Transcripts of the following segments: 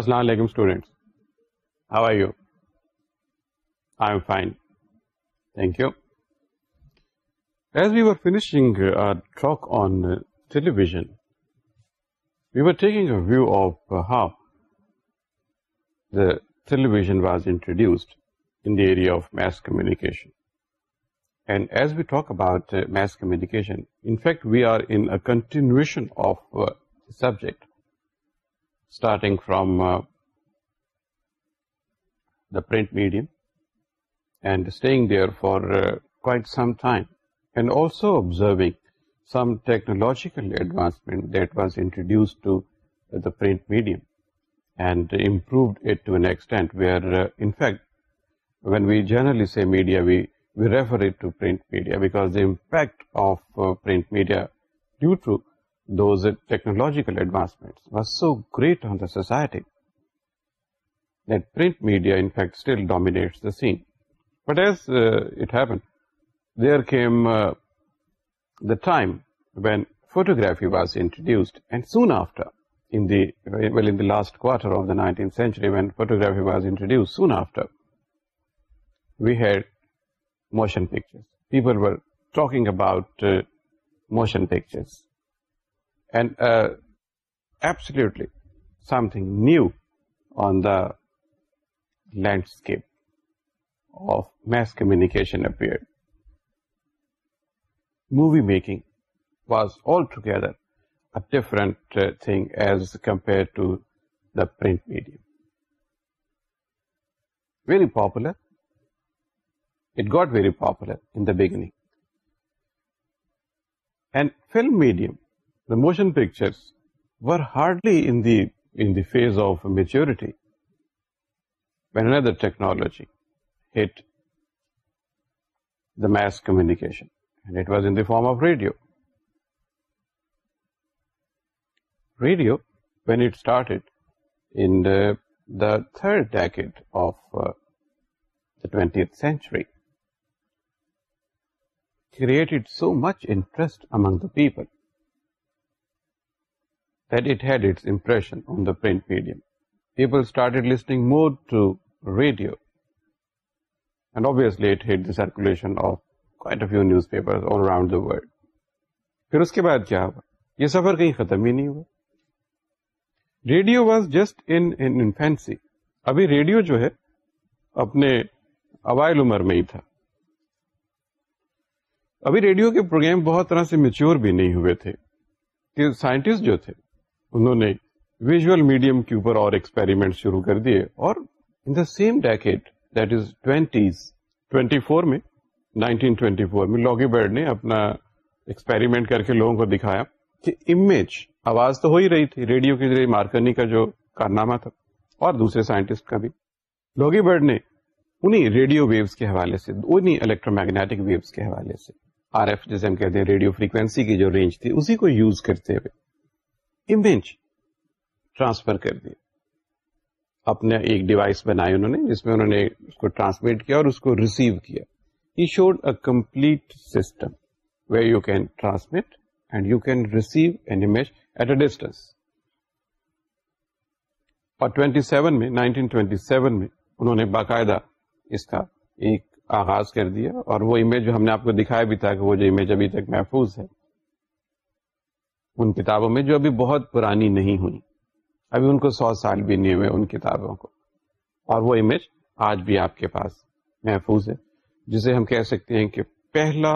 السلام علیکم you as we are of how the television was introduced of mass communication and as we talk about mass communication fit we are in continuation of subject from the print medium and staying there for کو some technologically advancement this introduce to the print medium we are fact one we generally see media بیکپیکٹ after media due to technology was introduced soon after with motion picture people motion pictures and uh, absolutely something new on the landscape of mass communication appeared. Movie making was altogether a different uh, thing as compared to the print medium. Very popular. It got very popular in the beginning. And film medium the motion pictures were hardly in the phase of maturity when another technology hit the mass communication, and it was in the form of radio. Radio, when it started in the third decade of uh, the 20th century, created so much interest among the people that it had its impression on the print medium. People started listening more to radio. And obviously it hit the circulation of quite a few newspapers all around the world. پھر اس کے بعد کیا ہوا یہ سفر کہیں ختم ہی نہیں ہوا ریڈیو واز جسٹ انفینسی ابھی ریڈیو جو ہے اپنے اوائل عمر میں ہی تھا ابھی ریڈیو کے پروگرام بہت طرح سے میچور بھی نہیں ہوئے تھے کہ سائنٹسٹ جو تھے انہوں نے ویژل میڈیم کے اوپر اور ایکسپیریمنٹ شروع کر دیے اور in the same decade that is twenties twenty four میں نائنٹین ٹوینٹی فور میں لوگی برڈ نے اپنا ایکسپیریمنٹ کر کے لوگوں کو دکھایا کہ امیج آواز تو ہو ہی رہی تھی ریڈیو کے ذریعے مارکنی کا جو کارنامہ تھا اور دوسرے سائنٹسٹ کا بھی لوگی برڈ نے انہیں ریڈیو ویوز کے حوالے سے انہیں الیکٹرو میگنیٹک ویوز کے حوالے سے آر ایف جیسے ہم کہتے ہیں ریڈیو فریکوینسی کی جو رینج تھی اسی کو یوز کرتے ہوئے امیج ٹرانسفر کر دی اپنے ایک ڈیوائس بنائی انہوں نے جس میں انہوں نے اس کو ٹرانسمیٹ کیا اور اس کو ریسیو کیا he showed a complete system where you can transmit and you can receive an image at a distance اور 27 میں 1927 میں انہوں نے باقاعدہ اس کا ایک آغاز کر دیا اور وہ امیج جو ہم نے آپ کو دکھایا بھی تھا کہ وہ جو امیج ابھی تک محفوظ ہے ان کتابوں میں جو ابھی بہت پرانی نہیں ہوئی ابھی ان کو سو سال بھی نہیں ہوئے ان کتابوں کو اور وہ امیج آج بھی آپ کے پاس محفوظ ہے جسے ہم کہہ سکتے ہیں کہ پہلا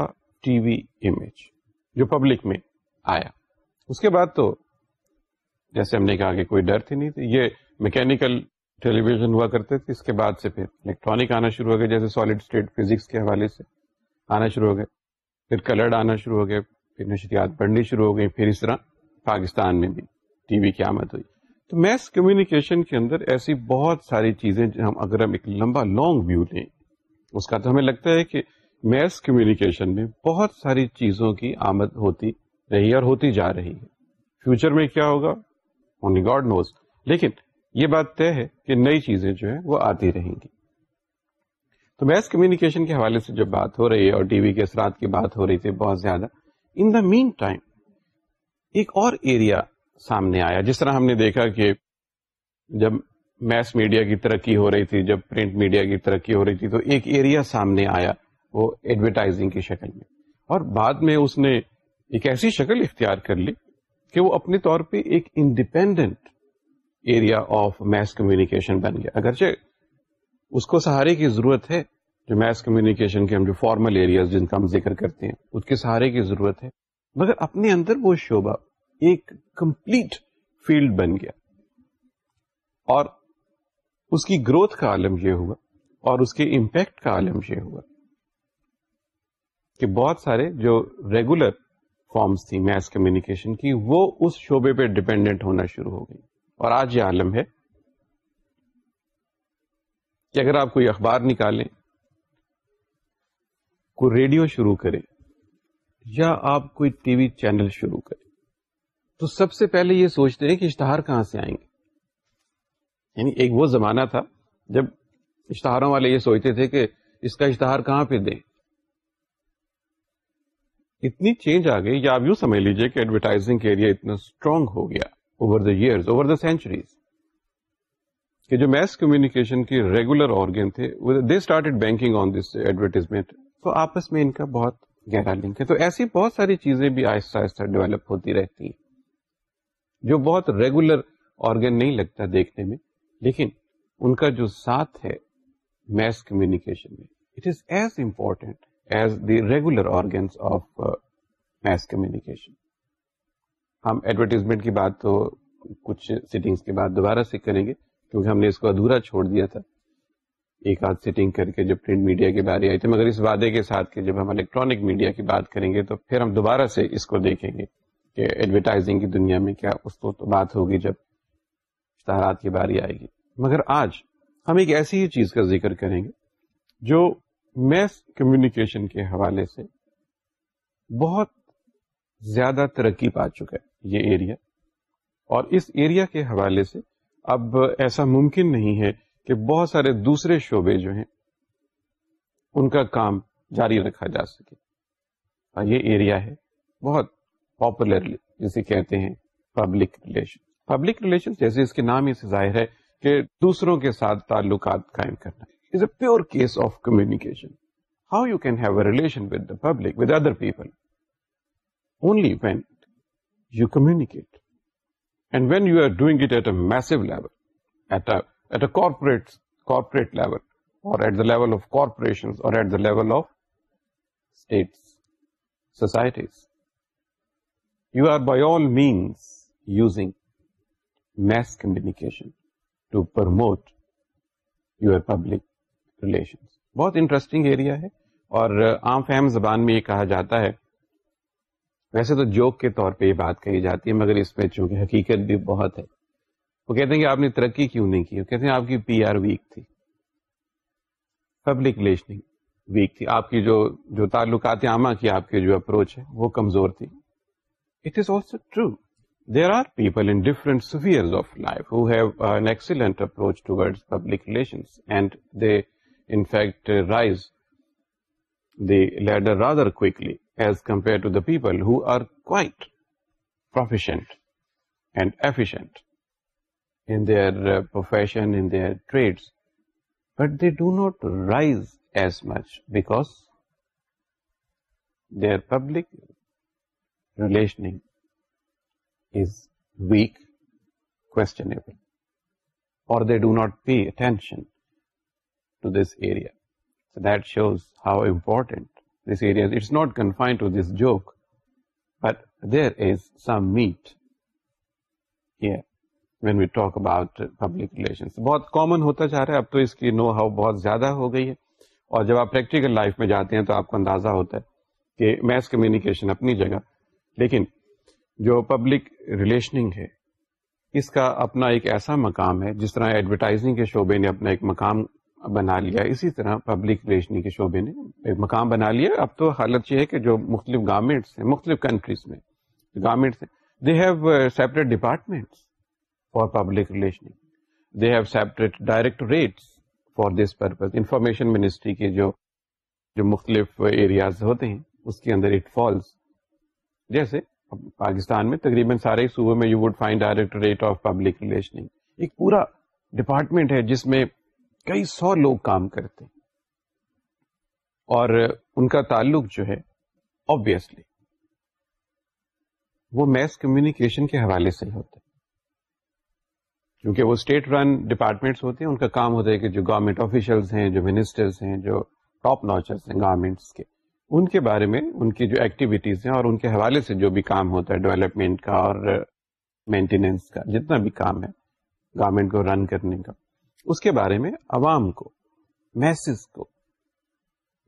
ٹی وی امیج جو پبلک میں آیا اس کے بعد تو جیسے ہم نے کہا کہ کوئی ڈر تھی نہیں تھی یہ میکینکل ویژن ہوا کرتے تھے اس کے بعد سے پھر الیکٹرانک آنا شروع ہو گیا جیسے سالڈ اسٹیٹ فزکس کے حوالے سے آنا شروع ہو گئے پھر کلرڈ آنا شروع ہو گئے پھر نشریات بڑھنی شروع ہو گئی پھر اس طرح پاکستان میں بھی ٹی وی کی آمد ہوئی تو میس کمیونیکیشن کے اندر ایسی بہت ساری چیزیں ہم اگر ہم ایک لمبا لانگ ویو لیں اس کا تو ہمیں لگتا ہے کہ میس کمیونیکیشن میں بہت ساری چیزوں کی آمد ہوتی رہی اور ہوتی جا رہی ہے فیوچر میں کیا ہوگا اونلی گاڈ نوز لیکن یہ بات طے ہے کہ نئی چیزیں جو ہیں وہ آتی رہیں گی تو میس کمیونیکیشن کے حوالے سے جب بات ہو رہی ہے اور ٹی وی کے اثرات کی بات ہو رہی تھی بہت زیادہ ان دا مین ٹائم ایک اور ایریا سامنے آیا جس طرح ہم نے دیکھا کہ جب میس میڈیا کی ترقی ہو رہی تھی جب پرنٹ میڈیا کی ترقی ہو رہی تھی تو ایک ایریا سامنے آیا وہ ایڈورٹائزنگ کی شکل میں اور بعد میں اس نے ایک ایسی شکل اختیار کر لی کہ وہ اپنے طور پہ ایک independent area of mass communication بن گیا اگرچہ اس کو سہارے کی ضرورت ہے جو میس کمیونیکیشن کے ہم جو فارمل ایریاز جن کا ہم ذکر کرتے ہیں اس کے سہارے کی ضرورت ہے مگر اپنے اندر وہ شعبہ ایک کمپلیٹ فیلڈ بن گیا اور اس کی گروتھ کا عالم یہ ہوا اور اس کے امپیکٹ کا عالم یہ ہوا کہ بہت سارے جو ریگولر فارمز تھی میس کمیونیکیشن کی وہ اس شعبے پہ ڈپینڈنٹ ہونا شروع ہو گئی اور آج یہ عالم ہے کہ اگر آپ کوئی اخبار نکالیں ریڈیو شروع کرے یا آپ کوئی ٹی وی چینل شروع کرے تو سب سے پہلے یہ سوچتے ہیں کہ اشتہار کہاں سے آئیں گے یعنی ایک وہ زمانہ تھا جب اشتہاروں والے یہ سوچتے تھے کہ اس کا اشتہار کہاں پہ دیں اتنی چینج آ گئی یا آپ یوں سمجھ لیجیے کہ ایڈورٹائزنگ ایریا اتنا اسٹرانگ ہو گیا over the year over the centuries کہ جو میس کمیونیکیشن کے ریگولر آرگین تھے they banking on this advertisement تو آپس میں ان کا بہت گہرا لنک ہے تو ایسی بہت ساری چیزیں بھی آہستہ آہستہ ڈیولپ ہوتی رہتی ہیں جو بہت ریگولر آرگن نہیں لگتا دیکھنے میں لیکن ان کا جو ساتھ ہے میس کمیونیکیشن میں it is as as important the regular organs of mass communication ہم ایڈورٹیزمنٹ کی بات تو کچھ سیٹنگس کے بعد دوبارہ سے کریں گے کیونکہ ہم نے اس کو ادھورا چھوڑ دیا تھا ایک آدھ سیٹنگ کر کے جب پرنٹ میڈیا کے بارے آئی تھی مگر اس وعدے کے ساتھ کہ جب ہم الیکٹرانک میڈیا کی بات کریں گے تو پھر ہم دوبارہ سے اس کو دیکھیں گے کہ ایڈورٹائزنگ کی دنیا میں کیا اس کو بات ہوگی جب اشتہارات کی باری آئے گی مگر آج ہم ایک ایسی ہی چیز کا ذکر کریں گے جو میس کمیونیکیشن کے حوالے سے بہت زیادہ ترقی پا چکا ہے یہ ایریا اور اس ایریا کے حوالے سے اب ایسا ممکن نہیں ہے کہ بہت سارے دوسرے شعبے جو ہیں ان کا کام جاری رکھا جا سکے ہاں، یہ ایریا ہے بہت پاپولرلی جسے کہتے ہیں پبلک ریلیشن پبلک ریلیشن جیسے اس کے نام ہی سے ظاہر ہے کہ دوسروں کے ساتھ تعلقات قائم کرنا is a pure case of communication how you can have a relation with with the public other people only when you communicate and when you are doing it at a meso level at a at a corporate corporate level or at the level of corporation or at the level of states societies you are by all means using mass communication to promote your public relation بہت interesting area ہے اور عام فہم زبان میں یہ کہا جاتا ہے ویسے تو جوک کے طور پہ یہ بات کہی جاتی ہے مگر اس میں چونکہ حقیقت بھی بہت ہے وہ کہتے ہیں کہ آپ نے ترقی کیوں نہیں کی وہ کہتے ہیں آپ کی پی آر ویک تھی پبلک ریلیشننگ ویک تھی آپ کی جو جو تعلقات عامہ کی آپ کی جو اپروچ ہے وہ کمزور تھی it is also true there are people in different sphere of life who have an excellent approach ٹوڈ public relations and they in fact rise the leader rather quickly as compare to the people who are quite proficient and efficient in their uh, profession, in their trades, but they do not rise as much because their public relationing is weak, questionable, or they do not pay attention to this area. So that shows how important this area is. It's not confined to this joke, but there is some meat here. When we talk about public relation بہت common ہوتا جا رہا ہے اب تو اس کی know how بہت زیادہ ہو گئی ہے اور جب آپ پریکٹیکل لائف میں جاتے ہیں تو آپ کو اندازہ ہوتا ہے کہ میس کمیونیکیشن اپنی جگہ لیکن جو پبلک ریلیشننگ ہے اس کا اپنا ایک ایسا مقام ہے جس طرح ایڈورٹائزنگ کے شعبے نے اپنا ایک مقام بنا لیا اسی طرح پبلک ریلیشننگ کے شعبے نے ایک مقام بنا لیا اب تو حالت یہ ہے کہ جو مختلف گارمنٹس ہیں مختلف کنٹریز میں ہیں they have separate departments public relation for this purpose information ministry کے جو مختلف ایریاز ہوتے ہیں اس کے اندر جیسے پاکستان میں تقریباً سارے صوبوں میں you would find directorate of public relation ایک پورا ڈپارٹمنٹ ہے جس میں کئی سو لوگ کام کرتے اور ان کا تعلق جو ہے وہ میس کمیونکیشن کے حوالے سے ہوتے کیونکہ وہ اسٹیٹ رن ڈپارٹمنٹس ہوتے ہیں ان کا کام ہوتا ہے کہ جو گورنمنٹ آفیشلس ہیں جو منسٹرس ہیں جو ٹاپ نوچرس ہیں گورنمنٹس کے ان کے بارے میں ان کی جو ایکٹیویٹیز ہیں اور ان کے حوالے سے جو بھی کام ہوتا ہے ڈیولپمنٹ کا اور مینٹیننس کا جتنا بھی کام ہے گورنمنٹ کو رن کرنے کا اس کے بارے میں عوام کو میسز کو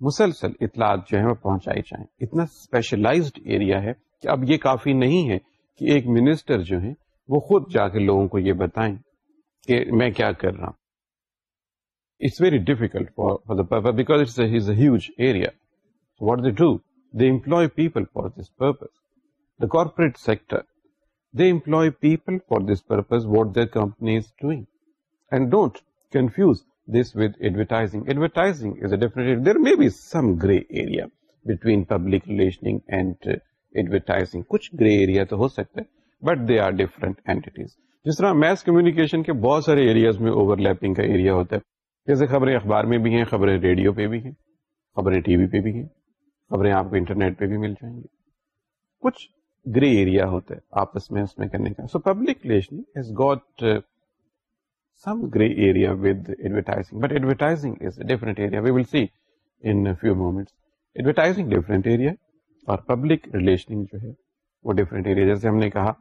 مسلسل اطلاعات جو ہیں وہ پہنچائی جائیں اتنا اسپیشلائزڈ ایریا ہے کہ اب یہ کافی نہیں ہے کہ ایک منسٹر جو ہیں وہ خود جا کے لوگوں کو یہ بتائیں کہ میں کیا کر رہا ہوں it's very difficult for for the purpose because it's is a huge area what they do they employ people for this purpose the corporate sector they employ people for this purpose what their company is doing and don't confuse this with advertising advertising is a definitely there may be some grey area between public relationing and advertising کچھ grey area تو ہو سکتا ہے but they are different entities جس طرح mass communication کے بہت سارے ایریاز میں اوور لیپنگ کا ایریا ہوتا ہے جیسے خبریں اخبار میں بھی ہیں خبریں ریڈیو پہ بھی ہیں خبریں ٹی وی پہ بھی ہیں خبریں آپ کو انٹرنیٹ پہ بھی مل جائیں گی کچھ گری ایریا ہوتا ہے آپس میں اس میں کرنے کا so public relation has got some grey area with advertising but advertising is a different area we will see in few moments advertising different area اور پبلک ریلیشننگ جو ہے وہ ڈفرینٹ ایریا جیسے ہم نے کہا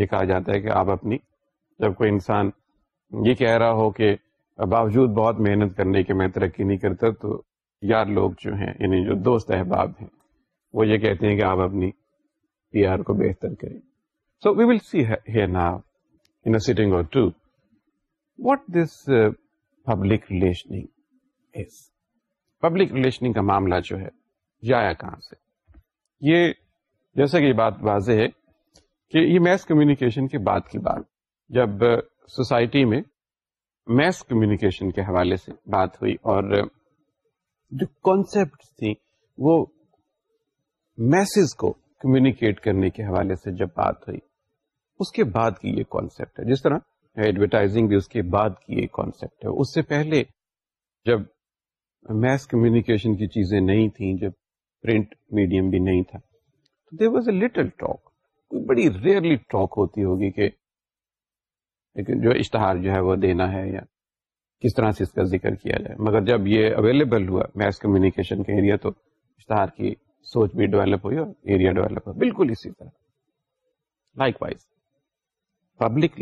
یہ کہا جاتا ہے کہ آپ اپنی جب کوئی انسان یہ کہہ رہا ہو کہ باوجود بہت محنت کرنے کے میں ترقی نہیں کرتا تو یار لوگ جو ہیں یعنی جو دوست احباب ہیں وہ یہ کہتے ہیں کہ آپ اپنی پی آر کو بہتر کریں so we will see now in setting or to what this public relationing is public relationing کا معاملہ جو ہے جایا کہاں سے یہ جیسا کہ یہ بات واضح ہے کہ یہ میس کمیونیکیشن کے بعد کی بات جب سوسائٹی میں میس کمیونیکیشن کے حوالے سے بات ہوئی اور جو کانسیپٹ تھی وہ میسز کو کمیونیکیٹ کرنے کے حوالے سے جب بات ہوئی اس کے بعد کی یہ کانسیپٹ ہے جس طرح ایڈورٹائزنگ بھی اس کے بعد کی یہ کانسیپٹ ہے اس سے پہلے جب میس کمیونیکیشن کی چیزیں نہیں تھیں جب پرنٹ میڈیم بھی نہیں تھا تو there was a little talk بڑی ریئرلی ٹاک ہوتی ہوگی کہ لیکن جو اشتہار جو ہے وہ دینا ہے یا کس طرح سے اس کا ذکر کیا جائے مگر جب یہ اویلیبل ہوا میس ایریا کا اشتہار کی سوچ بھی ڈیولپ ہوئی اور ایریا اسی ہوا لائک وائز پبلک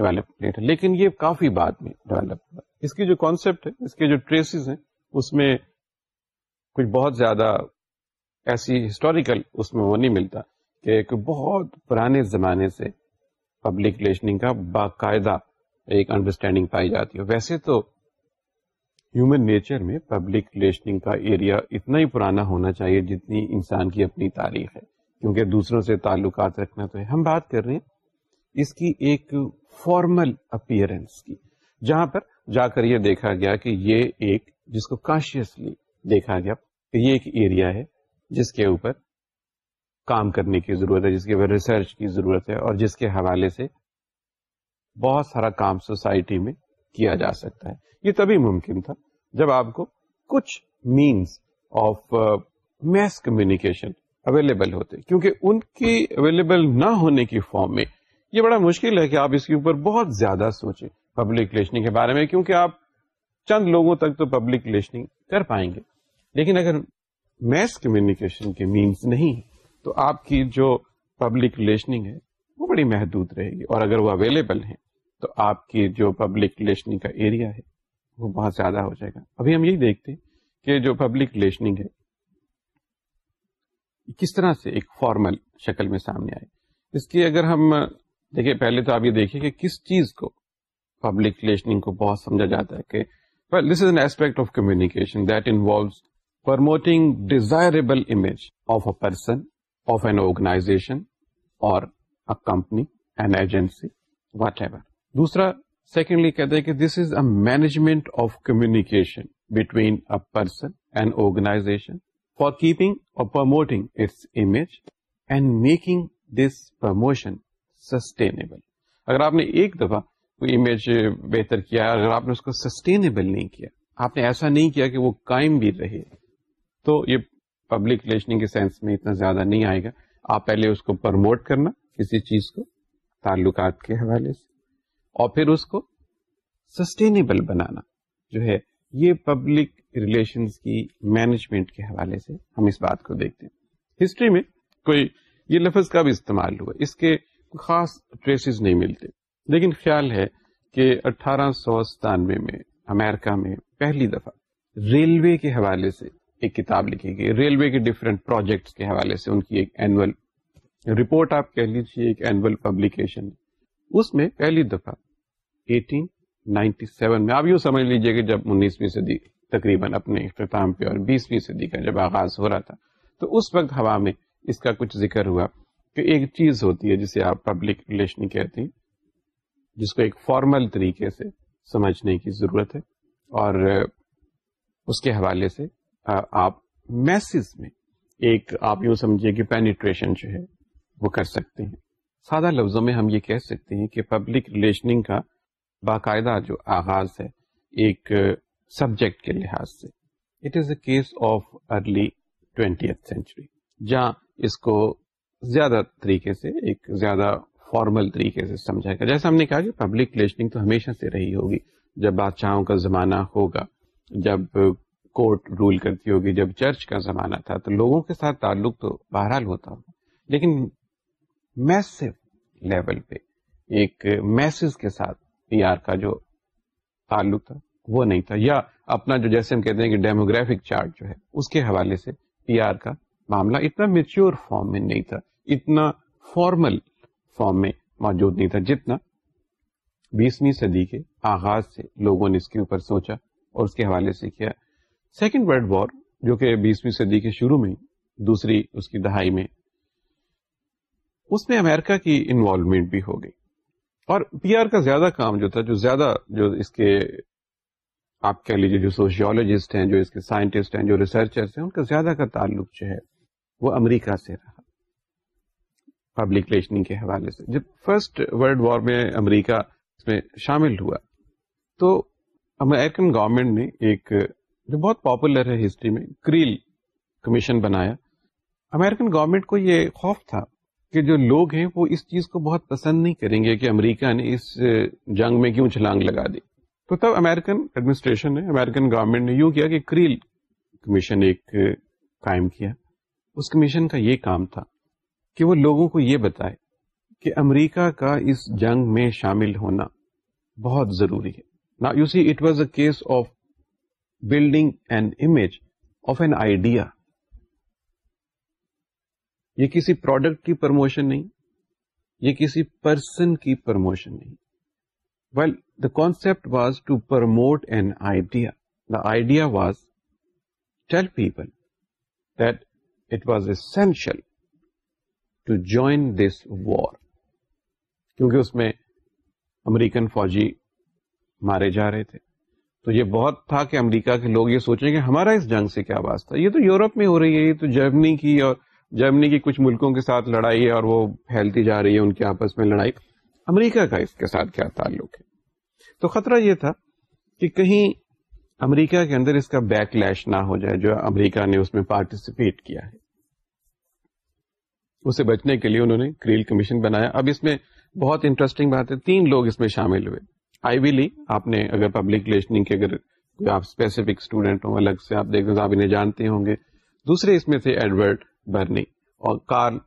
ڈیولپ ہے لیکن یہ کافی بعد میں ڈیولپ ہوا اس کی جو کانسیپٹ ہے اس کے جو ٹریسز ہیں اس میں کچھ بہت زیادہ ایسی ہسٹوریکل اس میں وہ نہیں ملتا کہ بہت پرانے زمانے سے پبلک ریلیشننگ کا باقاعدہ ایک انڈرسٹینڈنگ پائی جاتی ہے ویسے تو ہیومن نیچر میں پبلک ریلیشننگ کا ایریا اتنا ہی پرانا ہونا چاہیے جتنی انسان کی اپنی تاریخ ہے کیونکہ دوسروں سے تعلقات رکھنا تو ہے ہم بات کر رہے ہیں اس کی ایک فارمل اپیئرنس کی جہاں پر جا کر یہ دیکھا گیا کہ یہ ایک جس کو کانشیسلی دیکھا گیا کہ یہ ایک ایریا ہے جس کے اوپر کام کرنے کی ضرورت ہے جس کے ریسرچ کی ضرورت ہے اور جس کے حوالے سے بہت سارا کام سوسائٹی میں کیا جا سکتا ہے یہ تبھی ممکن تھا جب آپ کو کچھ means of mass communication available ہوتے کیونکہ ان کی اویلیبل نہ ہونے کی فارم میں یہ بڑا مشکل ہے کہ آپ اس کے اوپر بہت زیادہ سوچیں پبلک لیشننگ کے بارے میں کیونکہ آپ چند لوگوں تک تو پبلک لشننگ کر پائیں گے لیکن اگر میس کمیونیکیشن کے مینس نہیں تو آپ کی جو پبلک ریلیشننگ ہے وہ بڑی محدود رہے گی اور اگر وہ اویلیبل ہیں تو آپ کی جو پبلک ریلیشننگ کا ایریا ہے وہ بہت زیادہ ہو جائے گا ابھی ہم یہی دیکھتے ہیں کہ جو پبلک ریلیشننگ ہے کس طرح سے ایک فارمل شکل میں سامنے آئے اس کی اگر ہم دیکھیں پہلے تو آپ یہ دیکھیے کہ کس چیز کو پبلک ریلیشننگ کو بہت سمجھا جاتا ہے کہ this is an aspect of communication that involves promoting desirable image of a person of an Dusra, اور this is a management of communication between a person and organization for keeping اور promoting its image and making this promotion sustainable اگر آپ نے ایک دفعہ کوئی image بہتر کیا اگر آپ نے اس کو سسٹینیبل نہیں کیا آپ نے ایسا نہیں کیا کہ وہ قائم بھی رہے تو یہ پبلک ریلیشن کے سینس میں اتنا زیادہ نہیں آئے گا آپ پہلے اس کو پرموٹ کرنا کسی چیز کو تعلقات کے حوالے سے اور پھر اس کو سسٹینیبل بنانا جو ہے یہ پبلک ریلیشن کی مینجمنٹ کے حوالے سے ہم اس بات کو دیکھتے ہیں ہسٹری میں کوئی یہ لفظ کا بھی استعمال ہوا اس کے خاص ٹریسز نہیں ملتے لیکن خیال ہے کہ اٹھارہ سو ستانوے میں امیرکا میں پہلی دفعہ ریلوے کے حوالے سے ایک کتاب لکھی گئی ریلوے کے ڈفرینٹ پروجیکٹس کے حوالے سے ان کی ایک رپورٹ آپ کہہ لیجیے ایک پبلیکیشن اس میں پہلی دفعہ سیون میں آپ یوں سمجھ لیجیے کہ جب انیسویں صدی تقریباً اپنے اختتام پہ اور بیسویں صدی کا جب آغاز ہو رہا تھا تو اس وقت ہوا میں اس کا کچھ ذکر ہوا کہ ایک چیز ہوتی ہے جسے آپ پبلک ریلیشن کہتے ہیں جس کو ایک فارمل طریقے سے سمجھنے کی ضرورت ہے اور اس کے حوالے سے آپ میسز میں ایک آپ یوں سمجھیے کہ پینیٹریشن جو ہے وہ کر سکتے ہیں سادہ لفظوں میں ہم یہ کہہ سکتے ہیں کہ پبلک ریلیشننگ کا باقاعدہ جو آغاز ہے ایک سبجیکٹ کے لحاظ سے it is a case of early twentieth century جہاں اس کو زیادہ طریقے سے ایک زیادہ فارمل طریقے سے سمجھا گیا جیسے ہم نے کہا کہ پبلک ریلیشننگ تو ہمیشہ سے رہی ہوگی جب بادشاہوں کا زمانہ ہوگا جب کورٹ رول کرتی ہوگی جب چرچ کا زمانہ تھا تو لوگوں کے ساتھ تعلق تو بہرحال ہوتا ہوگا لیکن میسو لیول پہ ایک میسز کے ساتھ پی آر کا جو تعلق تھا وہ نہیں تھا یا اپنا جو جیسے ہم کہتے ہیں کہ ڈیموگرافک چارٹ جو ہے اس کے حوالے سے پی آر کا معاملہ اتنا میچیور فارم میں نہیں تھا اتنا فارمل فارم میں موجود نہیں تھا جتنا بیسویں صدی کے آغاز سے لوگوں نے اس کے اوپر سوچا اور اس کے حوالے سے کیا سیکنڈ ورلڈ وار جو کہ بیسویں صدی کے شروع میں دوسری اس کی دہائی میں اس میں امیرکا کی انوالومنٹ بھی ہو گئی اور پی آر کا زیادہ کام جو تھا جو زیادہ جو اس کے آپ کہہ لیجیے جو سوشیولوجسٹ ہیں جو اس کے سائنٹسٹ ہیں جو ریسرچرس ہیں ان کا زیادہ کا تعلق جو ہے وہ امریکہ سے رہا پبلک کے حوالے سے جب فرسٹ ورلڈ وار میں امریکہ اس میں شامل ہوا تو امیرکن گورنمنٹ نے ایک جو بہت پاپولر ہے ہسٹری میں کریل کمیشن بنایا امریکن گورنمنٹ کو یہ خوف تھا کہ جو لوگ ہیں وہ اس چیز کو بہت پسند نہیں کریں گے کہ امریکہ نے اس جنگ میں کیوں چھلانگ لگا دی تو تب امریکن ایڈمنسٹریشن نے امریکن گورنمنٹ نے یوں کیا کہ کریل کمیشن ایک قائم کیا اس کمیشن کا یہ کام تھا کہ وہ لوگوں کو یہ بتائے کہ امریکہ کا اس جنگ میں شامل ہونا بہت ضروری ہے نا you see it was a case of building an image of an idea یہ کسی پروڈکٹ کی پرموشن نہیں یہ کسی پرسن کی پرموشن نہیں well the concept was to promote an idea the idea was tell people that it was essential to join this war کیونکہ اس میں امریکن فوجی مارے جا رہے تھے تو یہ بہت تھا کہ امریکہ کے لوگ یہ سوچیں کہ ہمارا اس جنگ سے کیا واسطہ یہ تو یورپ میں ہو رہی ہے یہ تو جرمنی کی اور جرمنی کی کچھ ملکوں کے ساتھ لڑائی ہے اور وہ پھیلتی جا رہی ہے ان کے آپس میں لڑائی امریکہ کا اس کے ساتھ کیا تعلق ہے تو خطرہ یہ تھا کہ کہیں امریکہ کے اندر اس کا بیک لیش نہ ہو جائے جو امریکہ نے اس میں پارٹیسپیٹ کیا ہے اسے بچنے کے لیے انہوں نے کریل کمیشن بنایا اب اس میں بہت انٹرسٹنگ بات ہے تین لوگ اس میں شامل ہوئے آئی ویلی آپ نے اگر پبلک ریلیشننگ کے اگر کوئی آپ اسپیسیفک اسٹوڈینٹ ہوں الگ سے آپ دیکھ آپ انہیں جانتے ہوں گے دوسرے اس میں تھے ایڈورڈ برنی اور کارل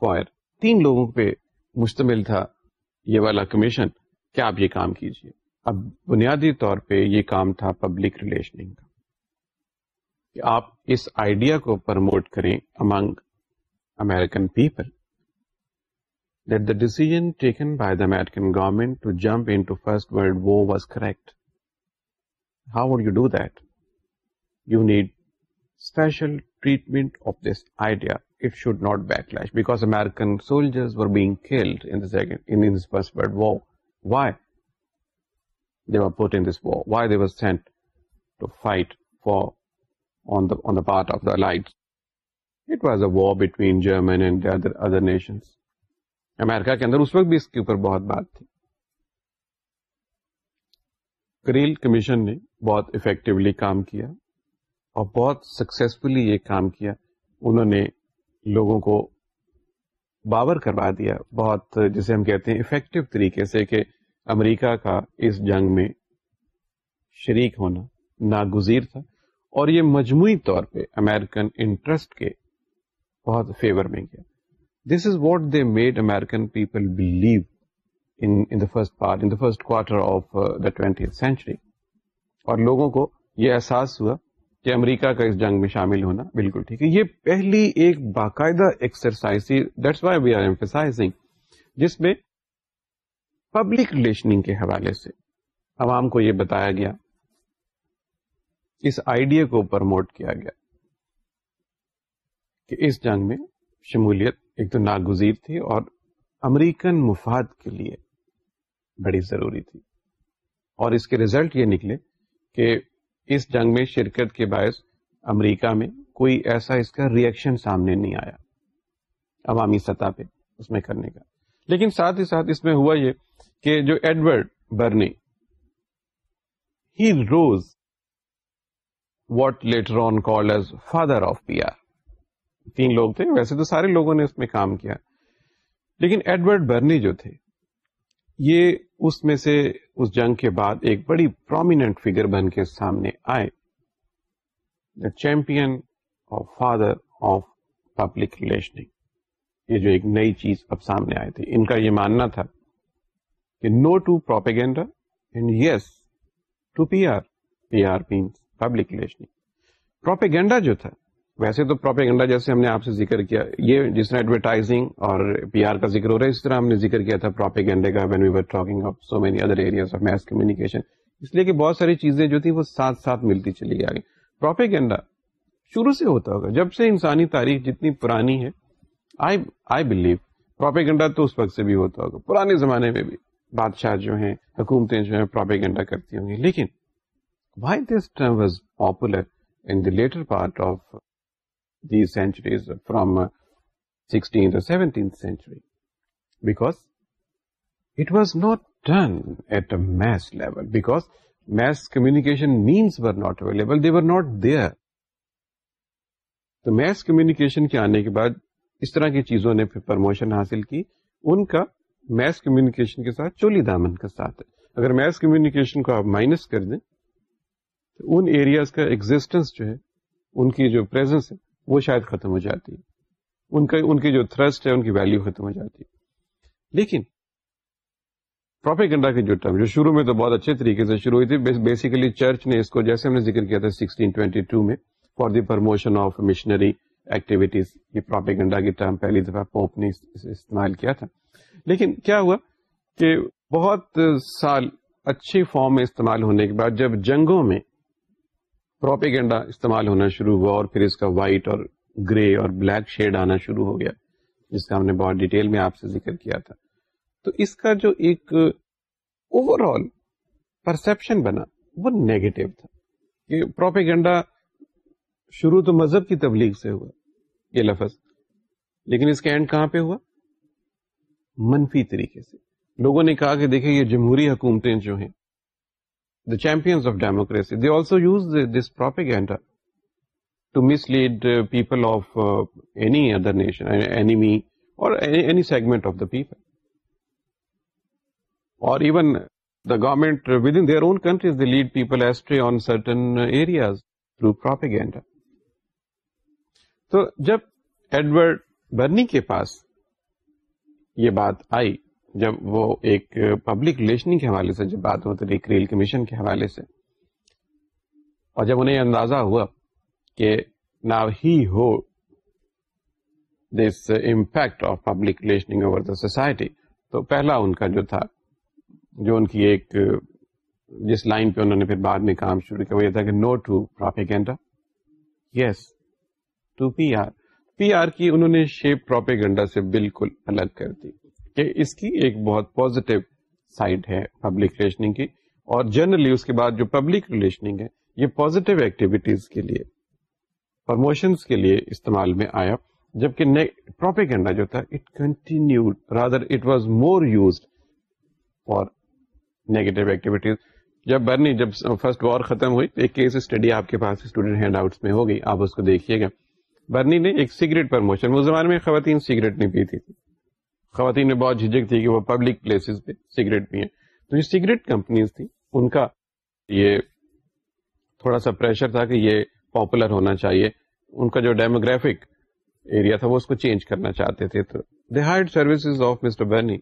فوائر تین لوگوں پہ مشتمل تھا یہ والا کمیشن کہ آپ یہ کام کیجیے اب بنیادی طور پہ یہ کام تھا پبلک ریلیشننگ کا کہ آپ اس آئیڈیا کو پرموٹ کریں among American people decision taken by the American government to jump into world war was correct how would you do that اسپیشلکن سوگ سیک why this war was to fight فارٹ of the life German اینڈرشنس America کے اندر اس وقت بھی اس کے اوپر بہت بات تھی کریل کمیشن نے بہت افیکٹولی کام کیا اور بہت سکسیسفلی یہ کام کیا انہوں نے لوگوں کو باور کروا دیا بہت جسے ہم کہتے ہیں افیکٹو طریقے سے کہ امریکہ کا اس جنگ میں شریک ہونا ناگزیر تھا اور یہ مجموعی طور پہ امیرکن انٹرسٹ کے بہت فیور میں گیا this is what they made American people believe in first part first quarter of the twenty century اور لوگوں کو یہ احساس ہوا کہ امریکہ کا اس جنگ میں شامل ہونا بالکل ٹھیک ہے یہ پہلی ایک باقاعدہ ایکسرسائز تھی that's why we are emphasizing جس میں پبلک ریلیشننگ کے حوالے سے عوام کو یہ بتایا گیا اس آئیڈیا کو پرموٹ کیا گیا کہ اس جنگ میں شمولیت ایک تو ناگزیر تھی اور امریکن مفاد کے لیے بڑی ضروری تھی اور اس کے ریزلٹ یہ نکلے کہ اس جنگ میں شرکت کے باعث امریکہ میں کوئی ایسا اس کا ریئیکشن سامنے نہیں آیا عوامی سطح پہ اس میں کرنے کا لیکن ساتھ ہی ساتھ اس میں ہوا یہ کہ جو Edward Bernays he rows what later on call as father of P R تین لوگ تھے ویسے تو سارے لوگوں نے اس میں کام کیا لیکن ایڈورڈ برنی جو تھے یہ اس میں سے اس جنگ کے بعد ایک بڑی پرومیننٹ فگر بن کے سامنے آئے the champion of father public relation یہ جو ایک نئی چیز اب سامنے آئی تھی ان کا یہ ماننا تھا کہ no to and yes to P R P R means public propaganda جو تھا ویسے تو پروپیگنڈا جیسے ہم نے آپ سے ذکر کیا یہ جس طرح ایڈورٹائزنگ اور پی آر کا ذکر ہو رہا ہے اس طرح ہم نے ذکر کیا تھا پروپیگنڈے کا when we were talking of so many other areas of mass communication اس لیے کہ بہت ساری چیزیں جو تھیں وہ ساتھ ساتھ ملتی چلی گئی آگے پروپیگنڈا شروع سے ہوتا ہوگا جب سے انسانی تاریخ جتنی پرانی ہے آئی آئی بلیو پروپیگنڈا تو اس وقت سے بھی ہوتا ہوگا پرانے زمانے میں بھی بادشاہ جو ہیں حکومتیں جو ہیں پروپیگنڈا کرتی ہوں گی لیکن why this term was popular in the latter part of these centuries from 16th uh, or 17th century because it was not done at a mass communication means were not available, they were not there. تو mass communication کے آنے کے بعد اس طرح کی چیزوں نے promotion حاصل کی ان کا میس کمیونیکیشن کے ساتھ چولی دامن کا ساتھ ہے اگر میس کمیونیکیشن کو آپ مائنس کر دیں تو ان ایریاز کا ایگزٹینس جو ہے ان کی جو پریزنس ہے وہ شاید ختم ہو جاتی ان کا ان کی جو تھرسٹ ہے ان کی ویلو ختم ہو جاتی لیکن پروپیگنڈا کی جو ٹرم جو شروع میں تو بہت اچھے طریقے سے شروع ہوئی تھی بیسیکلی چرچ نے اس کو جیسے ہم نے ذکر کیا تھا میں for the promotion of missionary activities یہ پروپیگنڈا کی ٹرم پہلی دفعہ پوپ نے استعمال کیا تھا لیکن کیا ہوا کہ بہت سال اچھی فارم میں استعمال ہونے کے بعد جب جنگوں میں پروپیگنڈا استعمال ہونا شروع ہوا اور پھر اس کا وائٹ اور گرے اور بلیک شیڈ آنا شروع ہو گیا جس کا ہم نے بہت ڈیٹیل میں آپ سے ذکر کیا تھا تو اس کا جو ایک اوور آل پرسپشن بنا وہ نیگیٹو تھا کہ پروپیگنڈا شروع تو مذہب کی تبلیغ سے ہوا یہ لفظ لیکن اس کا اینڈ کہاں پہ ہوا منفی طریقے سے لوگوں نے کہا کہ دیکھیں یہ جمہوری حکومتیں جو ہیں champions of democracy they also use this propaganda to mislead people of other segment of the people اور even the government with in their own countries that people eastern areas through propaganda تو جب Edward برنی کے پاس یہ بات آئی جب وہ ایک public relation کے حوالے سے جب بات ہوتی تھی ایک ریل کمیشن کے حوالے سے اور جب انہیں اندازہ ہوا کہ نا ہی ہو this impact of public relation society تو پہلا ان کا جو تھا جو ان کی ایک جس لائن پہ انہوں نے پھر بعد میں کام شروع کیا وہ یہ تھا کہ no to propaganda yes to P R P R کی انہوں نے شیپ پروپیگنڈا سے بالکل الگ کر دی کہ اس کی ایک بہت پازیٹو سائڈ ہے پبلک ریلیشننگ کی اور جنرلی اس کے بعد جو پبلک ریلیشننگ ہے یہ پازیٹو ایکٹیویٹیز کے لیے پرموشن کے لیے استعمال میں آیا جبکہ پروپیگنڈا جو تھا it it rather was more use for negative activities جب برنی جب فرسٹ وار ختم ہوئی ایک کیس اسٹڈی آپ کے پاس ہینڈ آؤٹس میں ہوگی آپ اس کو دیکھیے گا برنی نے ایک سگریٹ پرموشن اس زمانے میں خواتین سگریٹ نہیں پیتی تھی خواتین نے بہت جھجک تھی کہ وہ پبلک پلیسز پہ سگریٹ بھی ہیں تو یہ سگریٹ کمپنیز تھی ان کا یہ تھوڑا سا پریشر تھا کہ یہ پاپولر ہونا چاہیے ان کا جو ڈیموگرافک ایریا تھا وہ اس کو چینج کرنا چاہتے تھے تو hired services of mister Bernays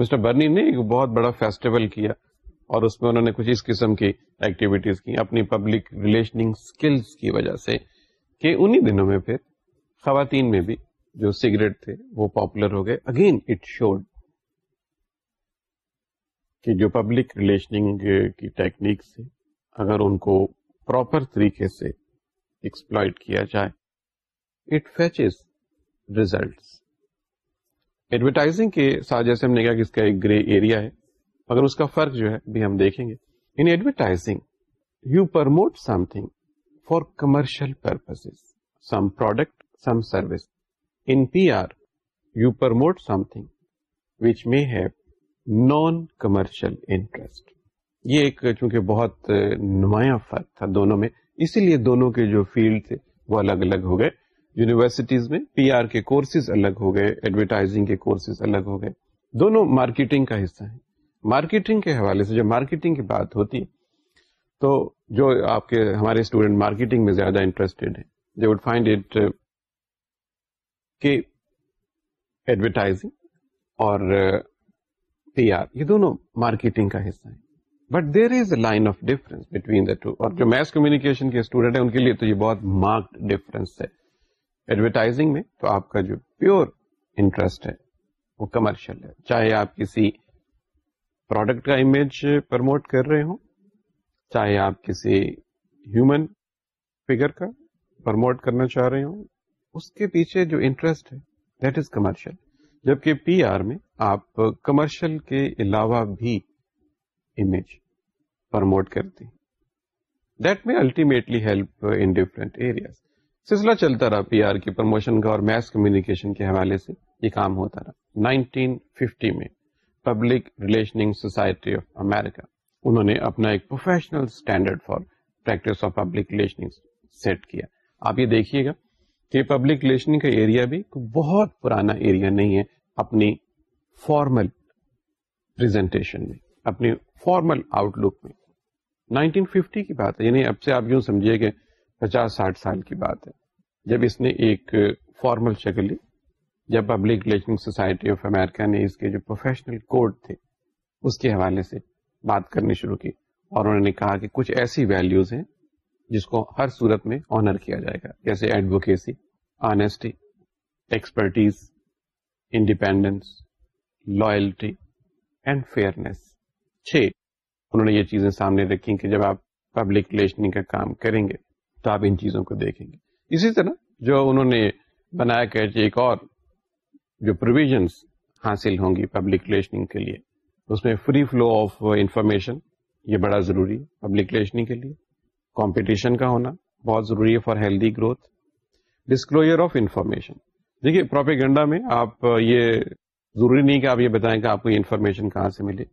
mister Bernays نے ایک بہت بڑا فیسٹیول کیا اور اس میں انہوں نے کچھ اس قسم کی ایکٹیویٹیز کی اپنی پبلک ریلیشننگ سکلز کی وجہ سے کہ انہی دنوں میں پھر خواتین میں بھی جو سگریٹ تھے وہ پاپولر ہو گئے اگین اٹ شوڈ کہ جو پبلک ریلیشن کی ٹیکنیکس اگر ان کو پراپر طریقے سے ایکسپلائٹ کیا جائے اٹ ایڈورٹائزنگ کے ساتھ جیسے ہم نے کہا کہ اس کا ایک گرے ایریا ہے مگر اس کا فرق جو ہے بھی ہم دیکھیں گے in advertising you promote something for commercial purpose some product some service in P R you promote something which چونکہ بہت نمایاں فرق تھا دونوں میں اسی لیے دونوں کے جو فیلڈ تھے وہ الگ الگ ہو گئے یونیورسٹیز میں پی آر کے کورسز الگ ہو گئے ایڈورٹائزنگ کے کورسز الگ ہو گئے دونوں مارکیٹنگ کا حصہ ہیں مارکیٹنگ کے حوالے سے جب مارکیٹنگ کی بات ہوتی ہے تو جو آپ کے ہمارے اسٹوڈنٹ مارکیٹنگ میں زیادہ انٹرسٹیڈ ہیں دے وڈ فائنڈ اٹ کہ ایڈورٹائزنگ اور پی uh, آر یہ دونوں مارکیٹنگ کا حصہ ہے but there is a line of difference between the two اور جو میس کمیونیکیشن کے اسٹوڈنٹ ہیں ان کے لیے تو یہ بہت مارکڈ ڈفرنس ہے ایڈورٹائزنگ میں تو آپ کا جو پیور انٹرسٹ ہے وہ کمرشل ہے چاہے آپ کسی پروڈکٹ کا امیج پرموٹ کر رہے ہوں چاہے آپ کسی ہیومن فگر کا پرموٹ کرنا چاہ رہے ہوں اس کے پیچھے جو انٹرسٹ ہے دیٹ از کمرشل جبکہ پی آر میں آپ کمرشل کے علاوہ بھی امیج پرموٹ کرتے دیٹ میں الٹیمیٹلی ہیلپ ان سلسلہ چلتا رہا پی آر کی پرموشن کا اور میس کمیونیکیشن کے حوالے سے یہ کام ہوتا رہا 1950 میں public relationing society of America انہوں نے اپنا ایک professional standard for practice of public relation set کیا آپ یہ دیکھیے گا پبلک ریلیشن کا ایریا بھی بہت پرانا ایریا نہیں ہے اپنی فارمل پریزنٹیشن میں اپنی فارمل آؤٹ لک میں 1950 کی بات ہے یعنی اب سے آپ یوں سمجھیے کہ پچاس ساٹھ سال کی بات ہے جب اس نے ایک فارمل شکل لی جب public relation society of America نے اس کے جو پروفیشنل کوڈ تھے اس کے حوالے سے بات کرنی شروع کی اور انہوں نے کہا کہ کچھ ایسی ویلیوز ہیں جس کو ہر صورت میں آنر کیا جائے گا جیسے advocacy honesty expertise independence loyalty and fairness چھ انہوں نے یہ چیزیں سامنے رکھی کہ جب آپ پبلک کا کام کریں گے تو آپ ان چیزوں کو دیکھیں گے اسی طرح جو انہوں نے بنایا کہ ایک اور جو پروویژنس حاصل ہوں گی پبلک ریلیشننگ کے لیے اس میں فری فلو آف انفارمیشن یہ بڑا ضروری ہے پبلک ریلیشننگ کے لیے کمپٹیشن کا ہونا بہت ضروری ہے for healthy growth disclosure of information دیکھیے پروپیگنڈا میں آپ یہ ضروری نہیں کہ آپ یہ بتائیں کہ آپ کو یہ انفارمیشن کہاں سے ملے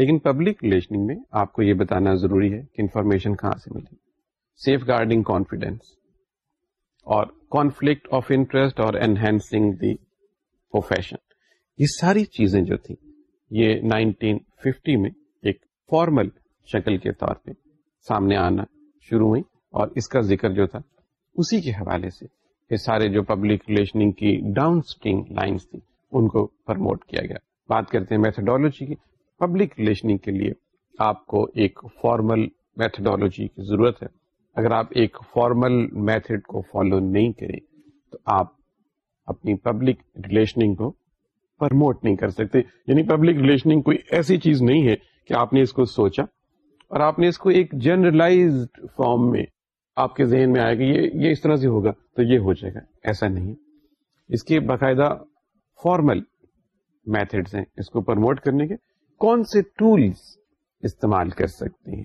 لیکن پبلک ریلیشننگ میں آپ کو یہ بتانا ضروری ہے کہ انفارمیشن کہاں سے ملے سیف گارڈنگ کانفیڈینس اور کانفلکٹ آف انٹرسٹ اور انہینسنگ دی پروفیشن یہ ساری چیزیں جو تھیں یہ 1950 میں ایک فارمل شکل کے طور پہ سامنے آنا شروع ہوئی اور اس کا ذکر جو تھا اسی کے حوالے سے یہ سارے جو پبلک ریلیشن کی ڈاؤن اسٹریم لائنس تھی ان کو پرموٹ کیا گیا بات کرتے ہیں میتھڈالوجی کی پبلک ریلیشن کے لیے آپ کو ایک فارمل میتھڈالوجی کی ضرورت ہے اگر آپ ایک فارمل میتھڈ کو فالو نہیں کریں تو آپ اپنی پبلک ریلیشن کو پرموٹ نہیں کر سکتے یعنی پبلک ریلیشن کوئی ایسی چیز نہیں ہے کہ آپ نے اس کو سوچا اور آپ نے اس کو ایک جنرلائز فارم میں آپ کے ذہن میں آئے گا یہ یہ اس طرح سے ہوگا تو یہ ہو جائے گا ایسا نہیں اس کے باقاعدہ فارمل میتھڈ ہیں اس کو پرموٹ کرنے کے کون سے ٹولس استعمال کر سکتے ہیں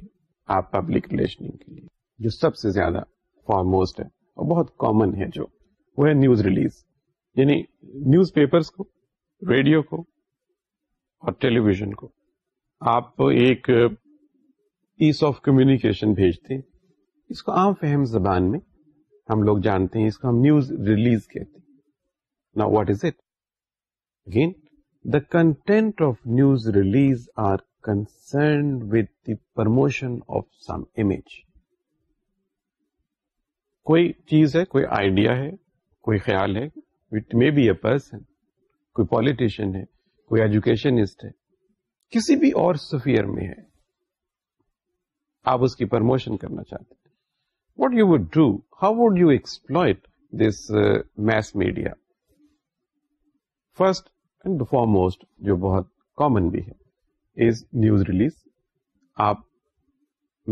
آپ پبلک ریلیشن کے لیے جو سب سے زیادہ فارموسٹ ہے اور بہت کامن ہے جو وہ ہے نیوز ریلیز یعنی نیوز پیپرس کو ریڈیو کو اور ٹیلی ویژن کو آپ ایک آف کمیونیکیشن بھیجتے اس کو عام فہم زبان میں ہم لوگ جانتے ہیں اس کو ہم نیوز ریلیز کہتے نا what is it again the content of news release are concern with the promotion of some image کوئی چیز ہے کوئی آئیڈیا ہے کوئی خیال ہے it may be a person کوئی پالیٹیشین ہے کوئی ایجوکیشنسٹ ہے کسی بھی اور سفیر میں ہے آپ اس کی پرموشن کرنا چاہتے ہیں what you would do how would you exploit this mass media first and foremost جو بہت کامن بھی ہے از نیوز ریلیز آپ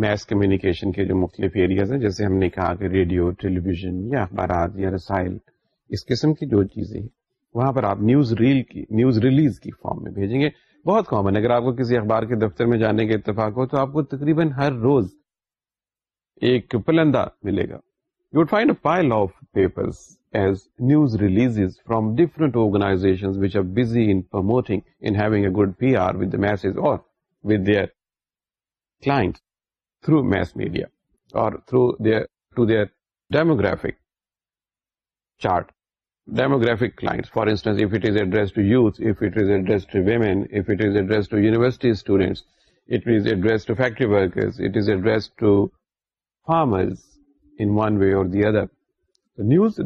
میس کمیونیکیشن کے جو مختلف ایریاز ہیں جیسے ہم نے کہا کہ ریڈیو ٹیلی ویژن یا اخبارات یا رسائل اس قسم کی جو چیزیں ہیں وہاں پر آپ نیوز ریل کی نیوز ریلیز کی فارم میں بھیجیں گے بہت کامن اگر آپ کو کسی اخبار کے دفتر میں جانے کے اتفاق ہو تو آپ کو تقریباً ہر روز ایک پلندہ ملے گا you find file of as news release from different organization which are busy in promoting in having a good P R with with message اور their client through mass media اور through their to their demographic chart The news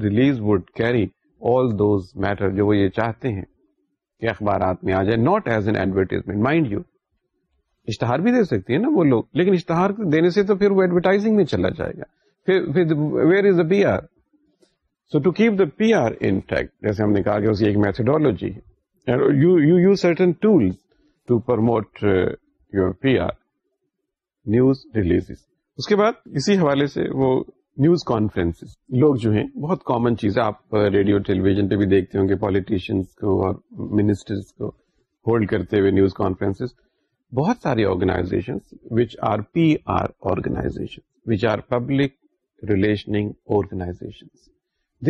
release would carry all those matter جو وہ یہ چاہتے ہیں کہ اخبارات میں آ جائے not as an advertisement mind you اشتہار بھی دے سکتی ہیں نا وہ لوگ لیکن اشتہار دینے سے تو پھر وہ ایڈورٹائزنگ میں چلا جائے گا where is a R so to keep the P R intact جیسے ہم نے کہا کہ اس کی ایک methodology tool to promote your P R news release اس کے بعد اسی حوالے سے وہ نیوز کانفرنس لوگ جو ہیں بہت کامن چیز ہے آپ ریڈیو ٹیلی ویژن پہ بھی دیکھتے ہوں گے پالیٹیشینس کو اور منسٹرس کو ہولڈ کرتے ہوئے نیوز کانفرنس بہت ساری organization which are P R organization which are public relationing organization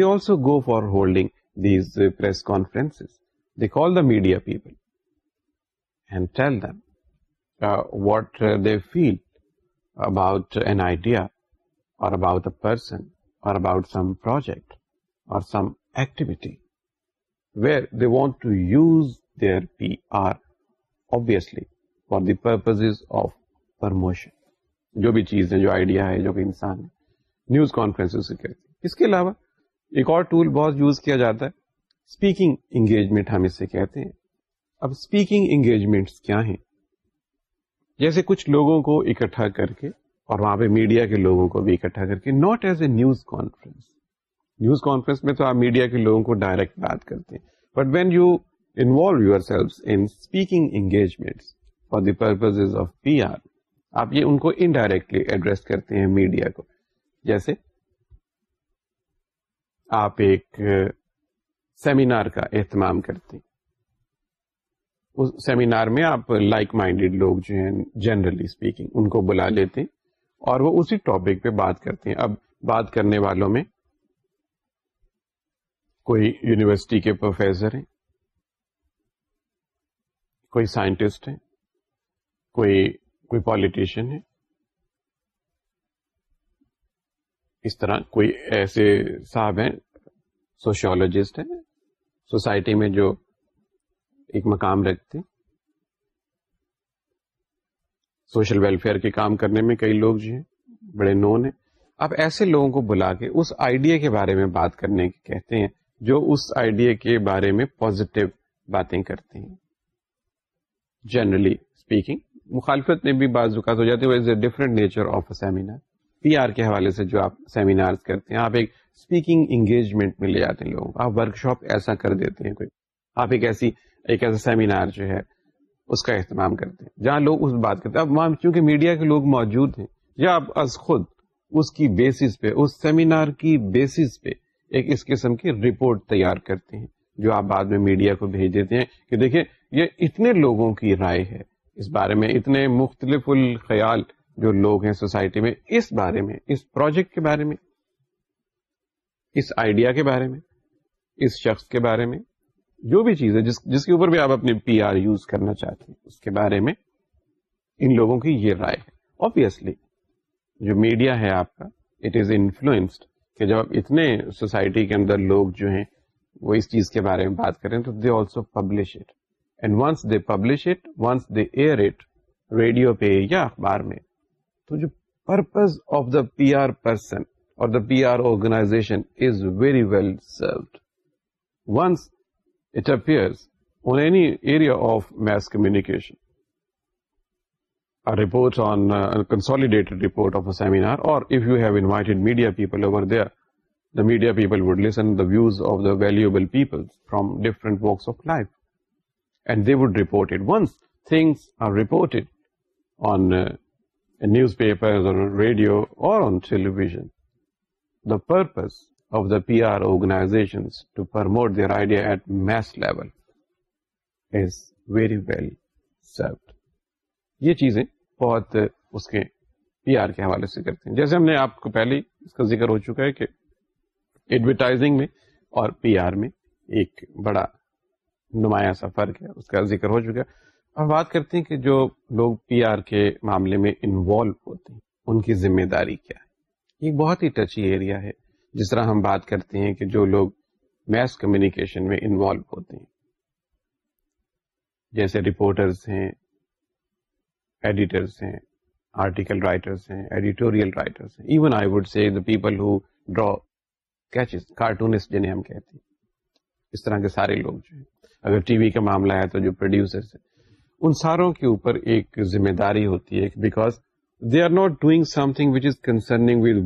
also go for holding these want media people what about an idea اور اباؤٹ of اباؤٹ پروجیکٹ اور چیز ہے جو آئیڈیا ہے جو بھی انسان ہے نیوز کانفرنس اس کے علاوہ ایک اور ٹول بہت یوز کیا جاتا ہے اسپیکنگ انگیجمنٹ ہم اسے کہتے ہیں اب اسپیکنگ انگیجمنٹ کیا ہیں جیسے کچھ لوگوں کو اکٹھا کر کے اور وہاں پہ میڈیا کے لوگوں کو بھی اکٹھا کر کے not as a news conference news conference میں تو آپ میڈیا کے لوگوں کو ڈائریکٹ بات کرتے ہیں but when you involve you speaking engagement for the purpose of P R آپ یہ ان کو انڈائریکٹلی ایڈریس کرتے ہیں میڈیا کو جیسے آپ ایک سیمینار کا اہتمام کرتے اس سیمینار میں آپ لائک مائنڈیڈ لوگ جو ہیں جنرلی اسپیکنگ ان کو بلا لیتے اور وہ اسی ٹاپک پہ بات کرتے ہیں اب بات کرنے والوں میں کوئی یونیورسٹی کے پروفیسر ہیں کوئی سائنٹسٹ ہیں کوئی کوئی پالیٹیشین ہے اس طرح کوئی ایسے صاحب ہیں سوشیولوجسٹ ہیں سوسائٹی میں جو ایک مقام رکھتے سوشل ویلفیئر کے کام کرنے میں کئی لوگ جو ہیں بڑے نون ہیں اب ایسے لوگوں کو بلا کے اس آئیڈیا کے بارے میں بات کرنے کہتے ہیں جو اس آئیڈیا کے بارے میں پوزیٹو باتیں کرتے ہیں جنرلی اسپیکنگ مخالفت میں بھی بعض اوقات ہو جاتی ہے different nature of a seminar P R کے حوالے سے جو آپ سیمینار کرتے ہیں آپ ایک اسپیکنگ انگیجمنٹ میں لے جاتے ہیں ہیں لوگوں آپ آپ ورک شاپ ایسا ایسا کر دیتے کوئی ایک ایک ایسی سیمینار جو ہے اس کا اہتمام کرتے ہیں جہاں لوگ اس بات کرتے ہیں اب وہاں چونکہ میڈیا کے لوگ موجود ہیں یا آپ از خود اس کی بیسس پہ اس سیمینار کی بیسس پہ ایک اس قسم کی رپورٹ تیار کرتے ہیں جو آپ بعد میں میڈیا کو بھیج دیتے ہیں کہ دیکھیں یہ اتنے لوگوں کی رائے ہے اس بارے میں اتنے مختلف الخیال جو لوگ ہیں سوسائٹی میں اس بارے میں اس پروجیکٹ کے بارے میں اس آئیڈیا کے بارے میں اس شخص کے بارے میں جو بھی چیز ہے جس جس کے اوپر بھی آپ اپنے پی آر یوز کرنا چاہتے ہیں اس کے بارے میں ان لوگوں کی یہ رائے ہے آبیسلی جو میڈیا ہے آپ کا اٹ از انفلوئنسڈ کہ جب آپ اتنے سوسائٹی کے اندر لوگ جو ہیں وہ اس چیز کے بارے میں بات کریں تو they also publish it and once they publish it it once they air radio پہ یا اخبار میں So the purpose of the PR person or the PR organization is very well served. Once it appears on any area of mass communication, a report on uh, a consolidated report of a seminar, or if you have invited media people over there, the media people would listen to the views of the valuable people from different walks of life, and they would report it. Once things are reported on uh, newspaper P R organization to promote their idea at mass level is very well served یہ چیزیں بہت اس کے پی R کے حوالے سے کرتے ہیں جیسے ہم نے آپ کو پہلے اس کا ذکر ہو چکا ہے کہ ایڈورٹائزنگ میں اور پی آر میں ایک بڑا نمایاں سا فرق ہے اس کا ذکر ہو چکا ہے ہم بات کرتے ہیں کہ جو لوگ پی آر کے معاملے میں انوالو ہوتے ہیں ان کی ذمہ داری کیا ہے یہ بہت ہی ٹچی ایریا ہے جس طرح ہم بات کرتے ہیں کہ جو لوگ میس کمیونیکیشن میں انوالو ہوتے ہیں جیسے رپورٹرز ہیں ایڈیٹرز ہیں آرٹیکل رائٹرز ہیں ایڈیٹوریل رائٹرس ہیں even I would say people who draw sketches cartoonist جنہیں ہم کہتے ہیں اس طرح کے سارے لوگ جو ہیں اگر ٹی وی کا معاملہ ہے تو جو ہیں ان ساروں کے اوپر ایک ذمہ داری ہوتی ہے because they are not doing something which is concerning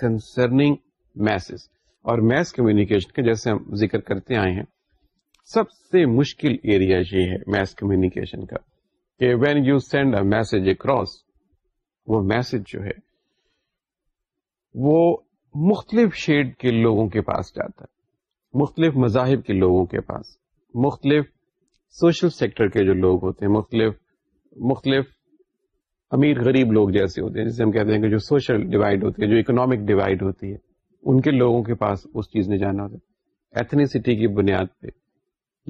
concerning اور میس کمیونیکیشن کا جیسے ہم ذکر کرتے آئے ہیں سب سے مشکل ایریا یہ ہے میس کمیونیکیشن کا کہ when you send a message across وہ میسج جو ہے وہ مختلف شیڈ کے لوگوں کے پاس جاتا ہے مختلف مذاہب کے لوگوں کے پاس مختلف سوشل سیکٹر کے جو لوگ ہوتے ہیں مختلف مختلف امیر غریب لوگ جیسے ہوتے ہیں جسے ہم کہتے ہیں کہ جو سوشل ڈیوائڈ ہوتی ہے جو اکنامک ڈیوائڈ ہوتی ہے ان کے لوگوں کے پاس اس چیز نے جانا ہوتا ہے ایتھنیسٹی کی بنیاد پہ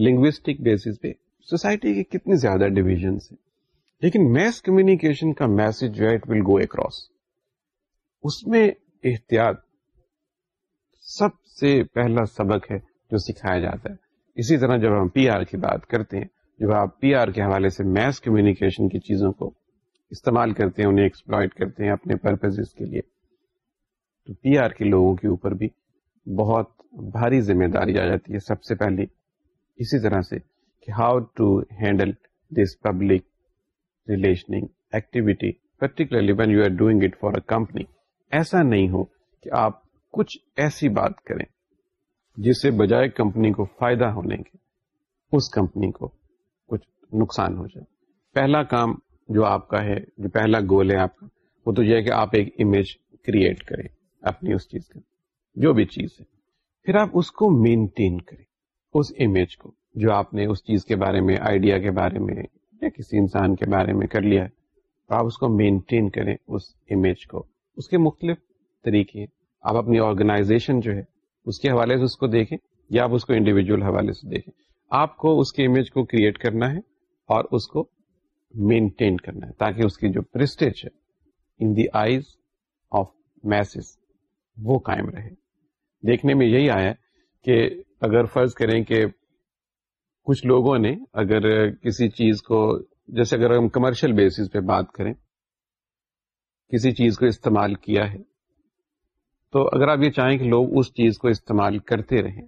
لنگوسٹک بیسس پہ سوسائٹی کے کتنی زیادہ ڈویژنس ہیں لیکن میس کمیونیکیشن کا میسج جو ہے اٹ ول گو اکراس اس میں احتیاط سب سے پہلا سبق ہے جو سکھایا جاتا ہے اسی طرح جب ہم پی آر کی بات کرتے ہیں جب آپ پی آر کے حوالے سے میس کمیونیکیشن کی چیزوں کو استعمال کرتے ہیں انہیں ایکسپلائٹ کرتے ہیں اپنے کے لیے تو پی آر کے لوگوں کے اوپر بھی بہت بھاری ذمہ داری آ جاتی ہے سب سے پہلی اسی طرح سے کہ how to handle this public relationing activity particularly when you are doing it for a company ایسا نہیں ہو کہ آپ کچھ ایسی بات کریں جس سے بجائے کمپنی کو فائدہ ہونے کے اس کمپنی کو کچھ نقصان ہو جائے پہلا کام جو آپ کا ہے جو پہلا گول ہے آپ کا وہ تو یہ کہ آپ ایک امیج کریٹ کریں اپنی اس چیز کا جو بھی چیز ہے پھر آپ اس کو مینٹین کریں اس امیج کو جو آپ نے اس چیز کے بارے میں آئیڈیا کے بارے میں یا کسی انسان کے بارے میں کر لیا ہے آپ اس کو مینٹین کریں اس امیج کو اس کے مختلف طریقے آپ اپنی آرگنائزیشن جو ہے اس کے حوالے سے اس کو دیکھیں یا آپ اس کو انڈیویجل حوالے سے دیکھیں آپ کو اس کے امیج کو کریٹ کرنا ہے اور اس کو مینٹین کرنا ہے تاکہ اس کی جو پرسٹیج ہے in the eyes of masses وہ قائم رہے دیکھنے میں یہی آیا کہ اگر فرض کریں کہ کچھ لوگوں نے اگر کسی چیز کو جیسے اگر ہم کمرشل بیسس پہ بات کریں کسی چیز کو استعمال کیا ہے تو اگر آپ یہ چاہیں کہ لوگ اس چیز کو استعمال کرتے رہیں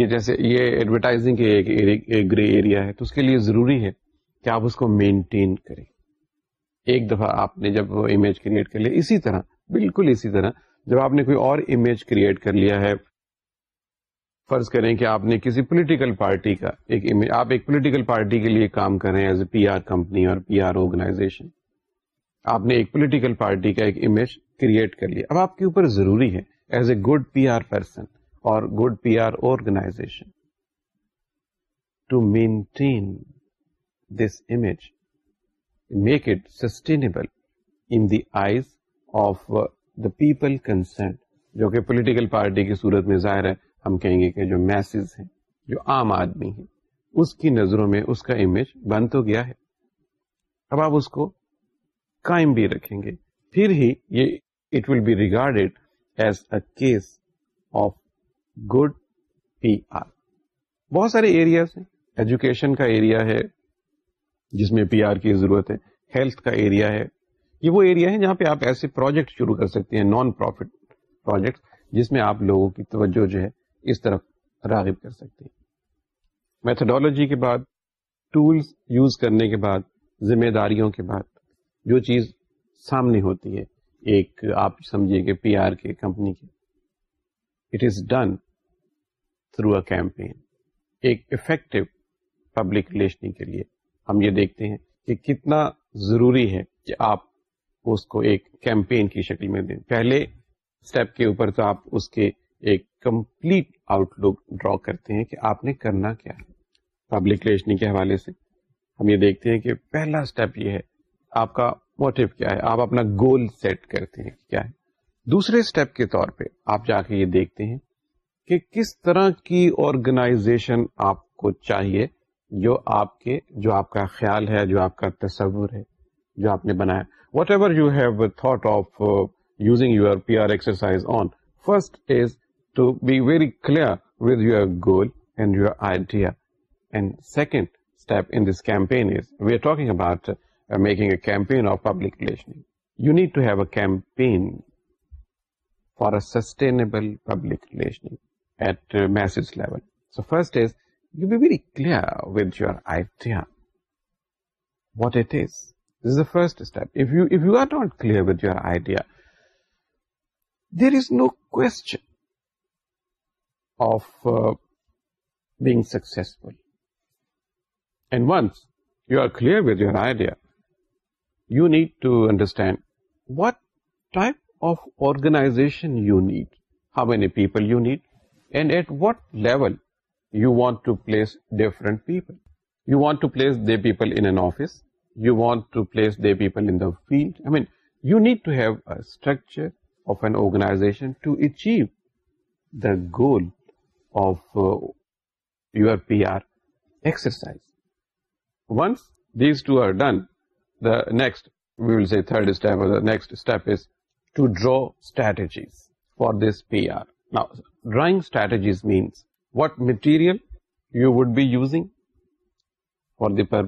یہ جیسے یہ ایڈورٹائزنگ کے ایک گرے ایریا ہے تو اس کے لیے ضروری ہے کہ آپ اس کو مینٹین کریں ایک دفعہ آپ نے جب وہ امیج کریٹ کر لیا اسی طرح بالکل اسی طرح جب آپ نے کوئی اور امیج کریٹ کر لیا ہے فرض کریں کہ آپ نے کسی پولیٹیکل پارٹی کا ایک ایک امیج آپ پولیٹیکل پارٹی کے لیے کام کر رہے ہیں as a P R company اور پی آر آرگنائزیشن آپ نے ایک پولیٹیکل پارٹی کا ایک امیج کریٹ کر لیا اب آپ کے اوپر ضروری ہے as a good P R person or good P R organization to maintain this image make it sustainable in the eyes of the people concern جو کہ پولیٹیکل پارٹی کی صورت میں ظاہر ہے ہم کہیں گے کہ جو میسز ہیں جو عام آدمی ہیں اس کی نظروں میں اس کا امیج بند تو گیا ہے اب آپ اس کو قائم بھی رکھیں گے پھر ہی یہ it will be regarded as a case of good P R بہت سارے ایریاز ہیں ایجوکیشن کا ایریا ہے جس میں پی آر کی ضرورت ہے ہیلتھ کا ایریا ہے یہ وہ ایریا ہے جہاں پہ آپ ایسے پروجیکٹ شروع کر سکتے ہیں نان پروفٹ پروجیکٹ جس میں آپ لوگوں کی توجہ جو ہے اس طرف راغب کر سکتے ہیں میتھڈالوجی کے بعد ٹولس یوز کرنے کے بعد ذمہ داریوں کے بعد جو چیز سامنے ہوتی ہے ایک آپ سمجھیے کہ پی آر کے کمپنی کے it is done through a campaign ایک افیکٹو پبلک ریلیشن کے لیے ہم یہ دیکھتے ہیں کہ کتنا ضروری ہے کہ آپ اس کو ایک کیمپین کی شکل میں دیں پہلے اسٹیپ کے اوپر تو آپ اس کے ایک کمپلیٹ آؤٹ لک ڈرا کرتے ہیں کہ آپ نے کرنا کیا ہے پبلک ریلیشن کے حوالے سے ہم یہ دیکھتے ہیں کہ پہلا اسٹیپ یہ ہے آپ کا موٹو کیا ہے آپ اپنا گول سیٹ کرتے ہیں کیا ہے دوسرے اسٹیپ کے طور پہ آپ جا کے یہ دیکھتے ہیں کہ کس طرح کی آرگنائزیشن آپ آپ آپ آپ کو چاہیے جو جو جو کے کا کا خیال ہے تصور ہے جو آپ نے بنایا whatever you have thought of using you to be very clear with your goal and your idea and second step in this campaign is we are talking about Uh, making a campaign of public relations. You need to have a campaign for a sustainable public relations at uh, masses level. So first is, you be very clear with your idea, what it is. This is the first step. If you are not clear with your idea, there is no question of uh, being successful. And once you are clear with your idea, you need to understand what type of organization you need, how many people you need, and at what level you want to place different people. You want to place their people in an office, you want to place their people in the field. I mean, you need to have a structure of an organization to achieve the goal of uh, your PR exercise. Once these two are done, next we will see third step step is to ڈرز for this P R drawing you we use for the per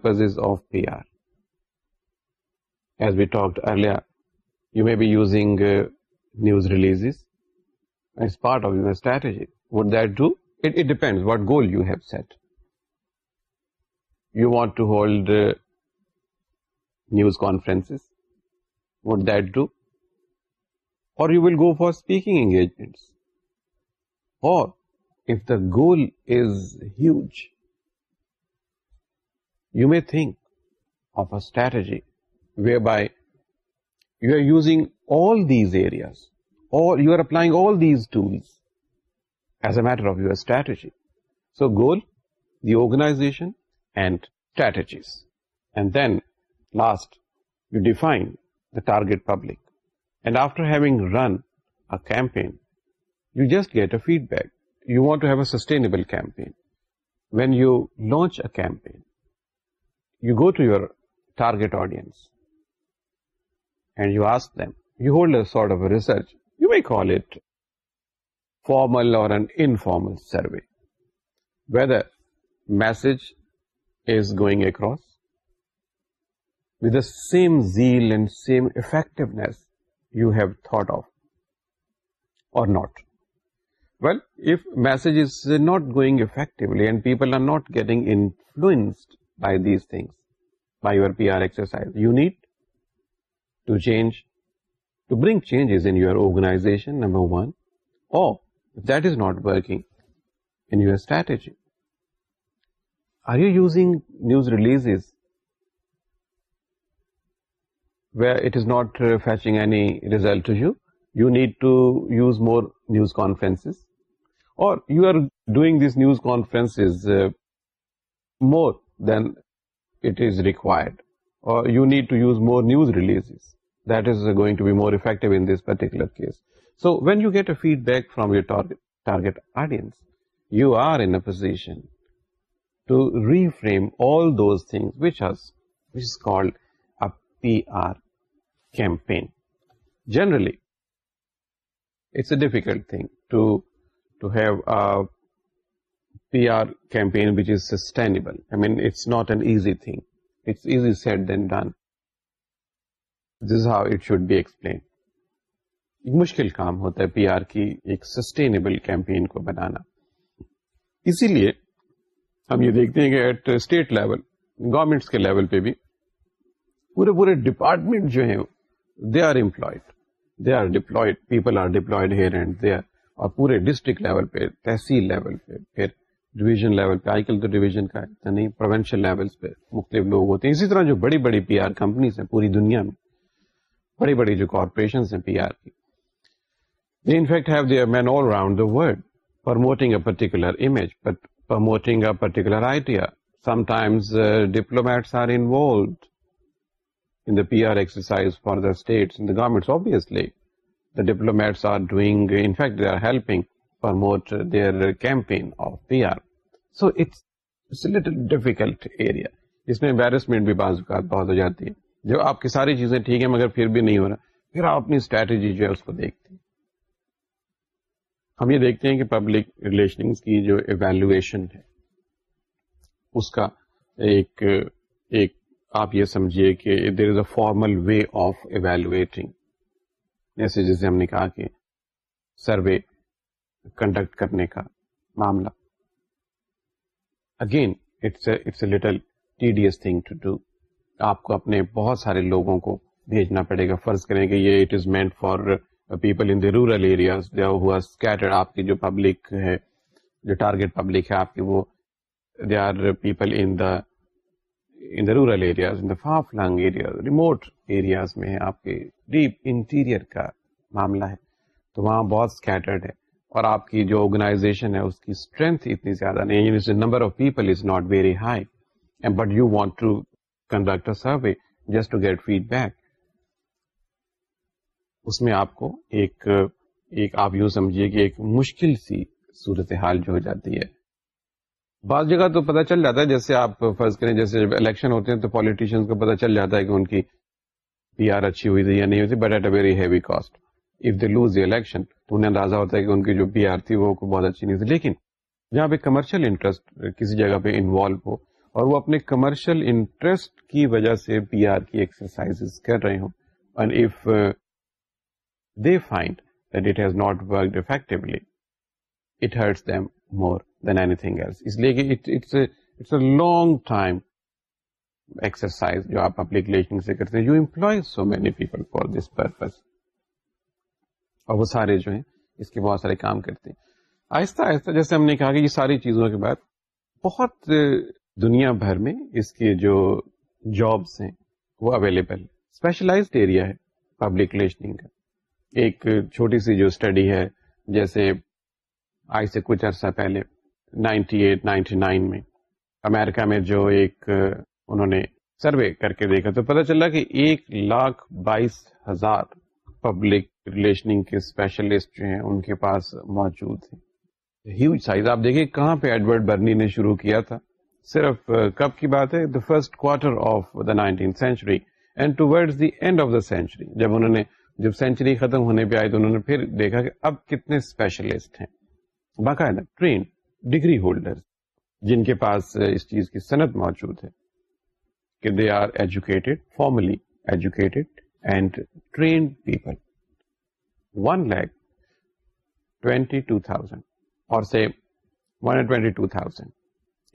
talked early you may be use news release and is part of your strategy what that do it depend what goal you have set you want to hold news conference what do or you will go for engagement or you are applying all these tools as a matter of your strategy so goal the organization and strategies and then last you define target public and after campaign you just get a feedback you want to he sustain campaign when you launch a go to your target audience you ask them you hold sort of research you why call it formal or with the same zeal and same effectiveness you have thought of or not. Well, if message is not going effectively and people are not getting influenced by these things, by your PR exercise, you need to change, to bring changes in your organization, number one, or if that is not working, in your strategy. Are you using news releases where it is not fetching to you you need to use more news conference or feedback from you target audience you are a reframe all those thing generally it's a difficult thing to to have P R campaign کام ہوتا ہے P R کی ایک sustainable campaign کو بنانا اسی لیے ہم یہ دیکھتے ہیں کہ ایٹ اسٹیٹ لیول گورمنٹس کے لیول پہ بھی پورے پورے ڈپارٹمنٹ جو ہیں they are employed they are deployed people are deployed here and they اور پورے ڈسٹرکٹ لیول پہ تحصیل لیول پہ پھر ڈویژن لیول پہ آج کل تو ڈویژن کا ہے نہیں پروینشل لیول پہ مختلف لوگ ہوتے ہیں اسی طرح جو بڑی بڑی پی آر کمپنیز ہیں پوری دنیا میں بڑی بڑی جو کارپوریشن ہیں پی آر کی they in fact have their men all round the world promoting a particular image promoting a particular idea sometimes diplomats are involved in the PR exercise for the states and the governments, obviously, the diplomats are doing, in fact, they are helping promote their campaign of PR. So, it's, it's a little difficult area. اس میں embarrassment بھی بعض اوقات بہت ہو جاتی ہے جب آپ کی ساری چیزیں ٹھیک ہیں مگر پھر بھی نہیں ہو رہا پھر آپ اپنی اسٹریٹجی جو ہے اس کو دیکھتے ہیں ہم یہ دیکھتے ہیں کہ پبلک ریلیشن کی جو ایویلویشن ہے اس کا ایک, ایک آپ یہ سمجھیے کہ there is a formal way of evaluating جیسے جیسے ہم نے کہا کہ سروے کنڈکٹ کرنے کا معاملہ again it's it's a little tedious thing to do آپ کو اپنے بہت سارے لوگوں کو بھیجنا پڑے گا فرض کریں کہ یہ it is meant for people in the rural areas ہوا اسکیٹر آپ کی جو پبلک ہے جو ٹارگیٹ پبلک ہے آپ کی وہ they are people in the in the rural areas in the far flung areas remote areas میں ہے آپ کے ڈیپ انٹیریئر کا معاملہ ہے تو وہاں بہت اسکیٹرڈ ہے اور آپ کی جو آرگنائزیشن ہے اس کی اسٹرینتھ اتنی زیادہ نہیں ہے number of people is not very high but you want to conduct survey just to get feedback اس میں آپ کو ایک ایک آپ یوں سمجھیے کہ ایک مشکل سی صورتحال جو ہو جاتی ہے بعض جگہ تو پتہ چل جاتا ہے جیسے آپ فرض کریں جیسے جب الیکشن ہوتے ہیں تو پالیٹیشین کو پتہ چل جاتا ہے کہ ان کی پی آر اچھی ہوئی تھی یا نہیں ہوئی but at a very heavy cost if they lose the election تو انہیں اندازہ ہوتا ہے کہ ان کی جو پی آر تھی وہ بہت اچھی نہیں تھی لیکن جہاں پہ کمرشل انٹرسٹ کسی جگہ پہ انوالو ہو اور وہ اپنے کمرشل انٹرسٹ کی وجہ سے پی آر کی ایکسرسائز کر رہے ہوں and they find that has not effectively it hurts them more long public سے آہستہ جیسے ہم نے کہا کہ یہ ساری چیزوں کے بعد بہت دنیا بھر میں اس کے جو جابس ہیں وہ اویلیبل اسپیشلائزڈ ایریا ہے پبلک کا ایک چھوٹی سی جو اسٹڈی ہے جیسے آج سے کچھ عرصہ پہلے نائنٹی ایٹ نائنٹی نائن میں امریکہ میں جو ایک انہوں نے سروے کر کے دیکھا تو پتہ چلا کہ ایک لاکھ بائیس ہزار پبلک ریلیشننگ کے اسپیشلسٹ جو ہیں ان کے پاس موجود ہیں ہیوج سائز آپ دیکھیں کہاں پہ ایڈورڈ برنی نے شروع کیا تھا صرف کب کی بات ہے the first quarter of the nineteen century and toward the end of the century جب انہوں نے جب سینچری ختم ہونے پہ آئی تو انہوں نے پھر دیکھا کہ اب کتنے اسپیشلسٹ ہیں باقاعدہ ٹرینڈ ڈگری ہولڈر جن کے پاس اس چیز کی صنعت موجود ہے کہ they are educated formally educated and trained people one like twenty twenty two two thousand اور سے ون تھاؤزینڈ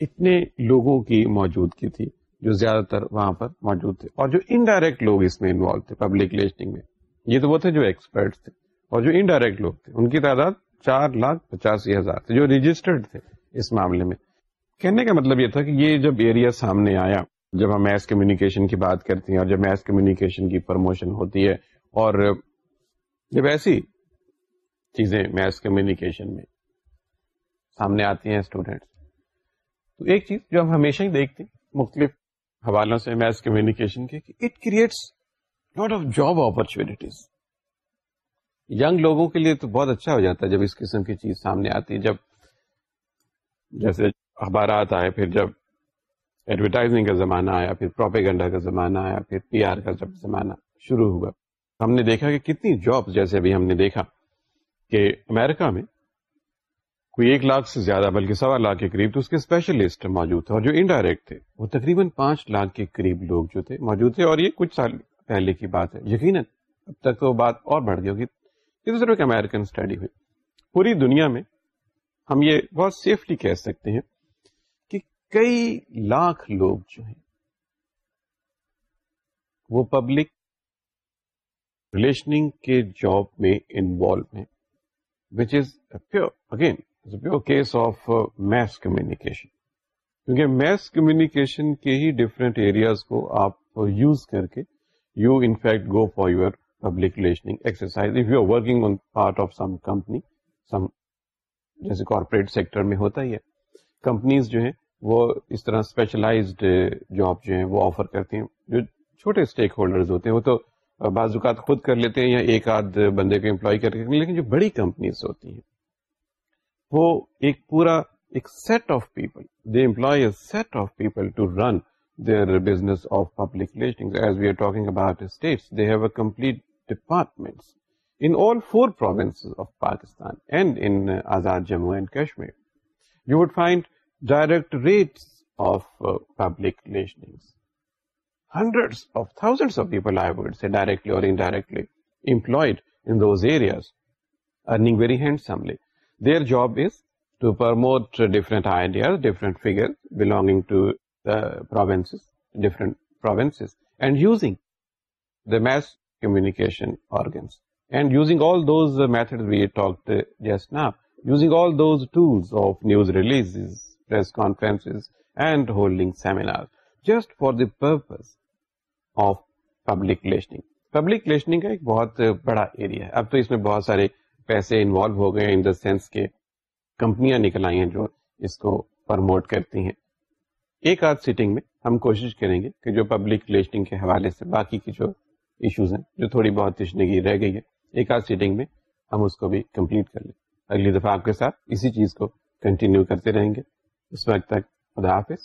اتنے لوگوں کی موجودگی تھی جو زیادہ تر وہاں پر موجود تھے اور جو انڈائریکٹ لوگ اس میں انوالو تھے پبلک لسٹنگ میں یہ تو وہ تھے جو ایکسپرٹ تھے اور جو انڈائریکٹ لوگ تھے ان کی تعداد چار لاکھ پچاسی ہزار جو رجسٹرڈ تھے اس معاملے میں کہنے کا مطلب یہ تھا کہ یہ جب ایریا سامنے آیا جب ہم میس کمیونیکیشن کی بات کرتے ہیں اور جب میس کمیونیکیشن کی پروموشن ہوتی ہے اور جب ایسی چیزیں میس کمیونیکیشن میں سامنے آتی ہیں اسٹوڈینٹس تو ایک چیز جو ہم ہمیشہ ہی دیکھتے ہیں مختلف حوالوں سے میس کمیونیکیشن کے it creates lot of job opportunities young لوگوں کے لیے تو بہت اچھا ہو جاتا ہے جب اس قسم کی چیز سامنے آتی ہے جب جیسے اخبارات آئے پھر جب ایڈورٹائزنگ کا زمانہ آیا پھر پروپیگنڈا کا زمانہ آیا پھر پی آر کا جب زمانہ شروع ہوا ہم نے دیکھا کہ کتنی جاب جیسے ابھی ہم نے دیکھا کہ امیرکا میں کوئی ایک لاکھ سے زیادہ بلکہ سوا لاکھ کے قریب تو اس کے اسپیشلسٹ موجود تھے اور جو انڈائریکٹ تھے وہ تقریباً پانچ لاکھ کے قریب لوگ جو تھے موجود تھے اور یہ کچھ سال پہلے کی بات ہے یقیناً اب تک تو بات اور بڑھ گئی ہوگی ایک امیرکن اسٹڈی ہوئی پوری دنیا میں ہم یہ بہت سیفلی کہہ سکتے ہیں کہ کئی لاکھ لوگ جو ہیں وہ پبلک ریلیشننگ کے جاب میں انوالو ہیں which is pure again pure case of mass communication کیونکہ میس کمیونیکیشن کے ہی ڈفرینٹ ایریاز کو آپ یوز کر کے you in fact go for your public relation exercise you are working corporate sector میں ہوتا ہی ہے کمپنیز جو ہیں وہ اس طرح اسپیشلائزڈ جاب uh, جو ہیں وہ آفر کرتے ہیں جو چھوٹے اسٹیک ہولڈر ہوتے ہیں وہ تو uh, بعض اوقات خود کر لیتے ہیں یا ایک آدھ بندے کو امپلائی کر کے لیکن جو بڑی کمپنیز ہوتی ہیں وہ ایک پورا ایک set of people they employ set of people to run business of public about complete departments province of Pakistan Jammu and Kashmir you would find directorate public ہنڈریڈلی or indirectly employed in areas earning very handsomely their job is to promote different ideas different figure belong to different and using the mass communications کا ایک بہت بڑا area ہے اب تو اس میں بہت سارے پیسے انوالو ہو گئے نکل آئی ہیں جو اس کو پرموٹ کرتی ہیں ایک آدھ سیٹنگ میں ہم کوشش کریں گے کہ جو پبلک ریلیشنگ کے حوالے سے باقی کی جو ایشوز ہیں جو تھوڑی بہت تشنگی رہ گئی ہے ایک آدھ سیٹنگ میں ہم اس کو بھی کمپلیٹ کر لیں اگلی دفعہ آپ کے ساتھ اسی چیز کو کنٹینیو کرتے رہیں گے اس وقت تک خدا حافظ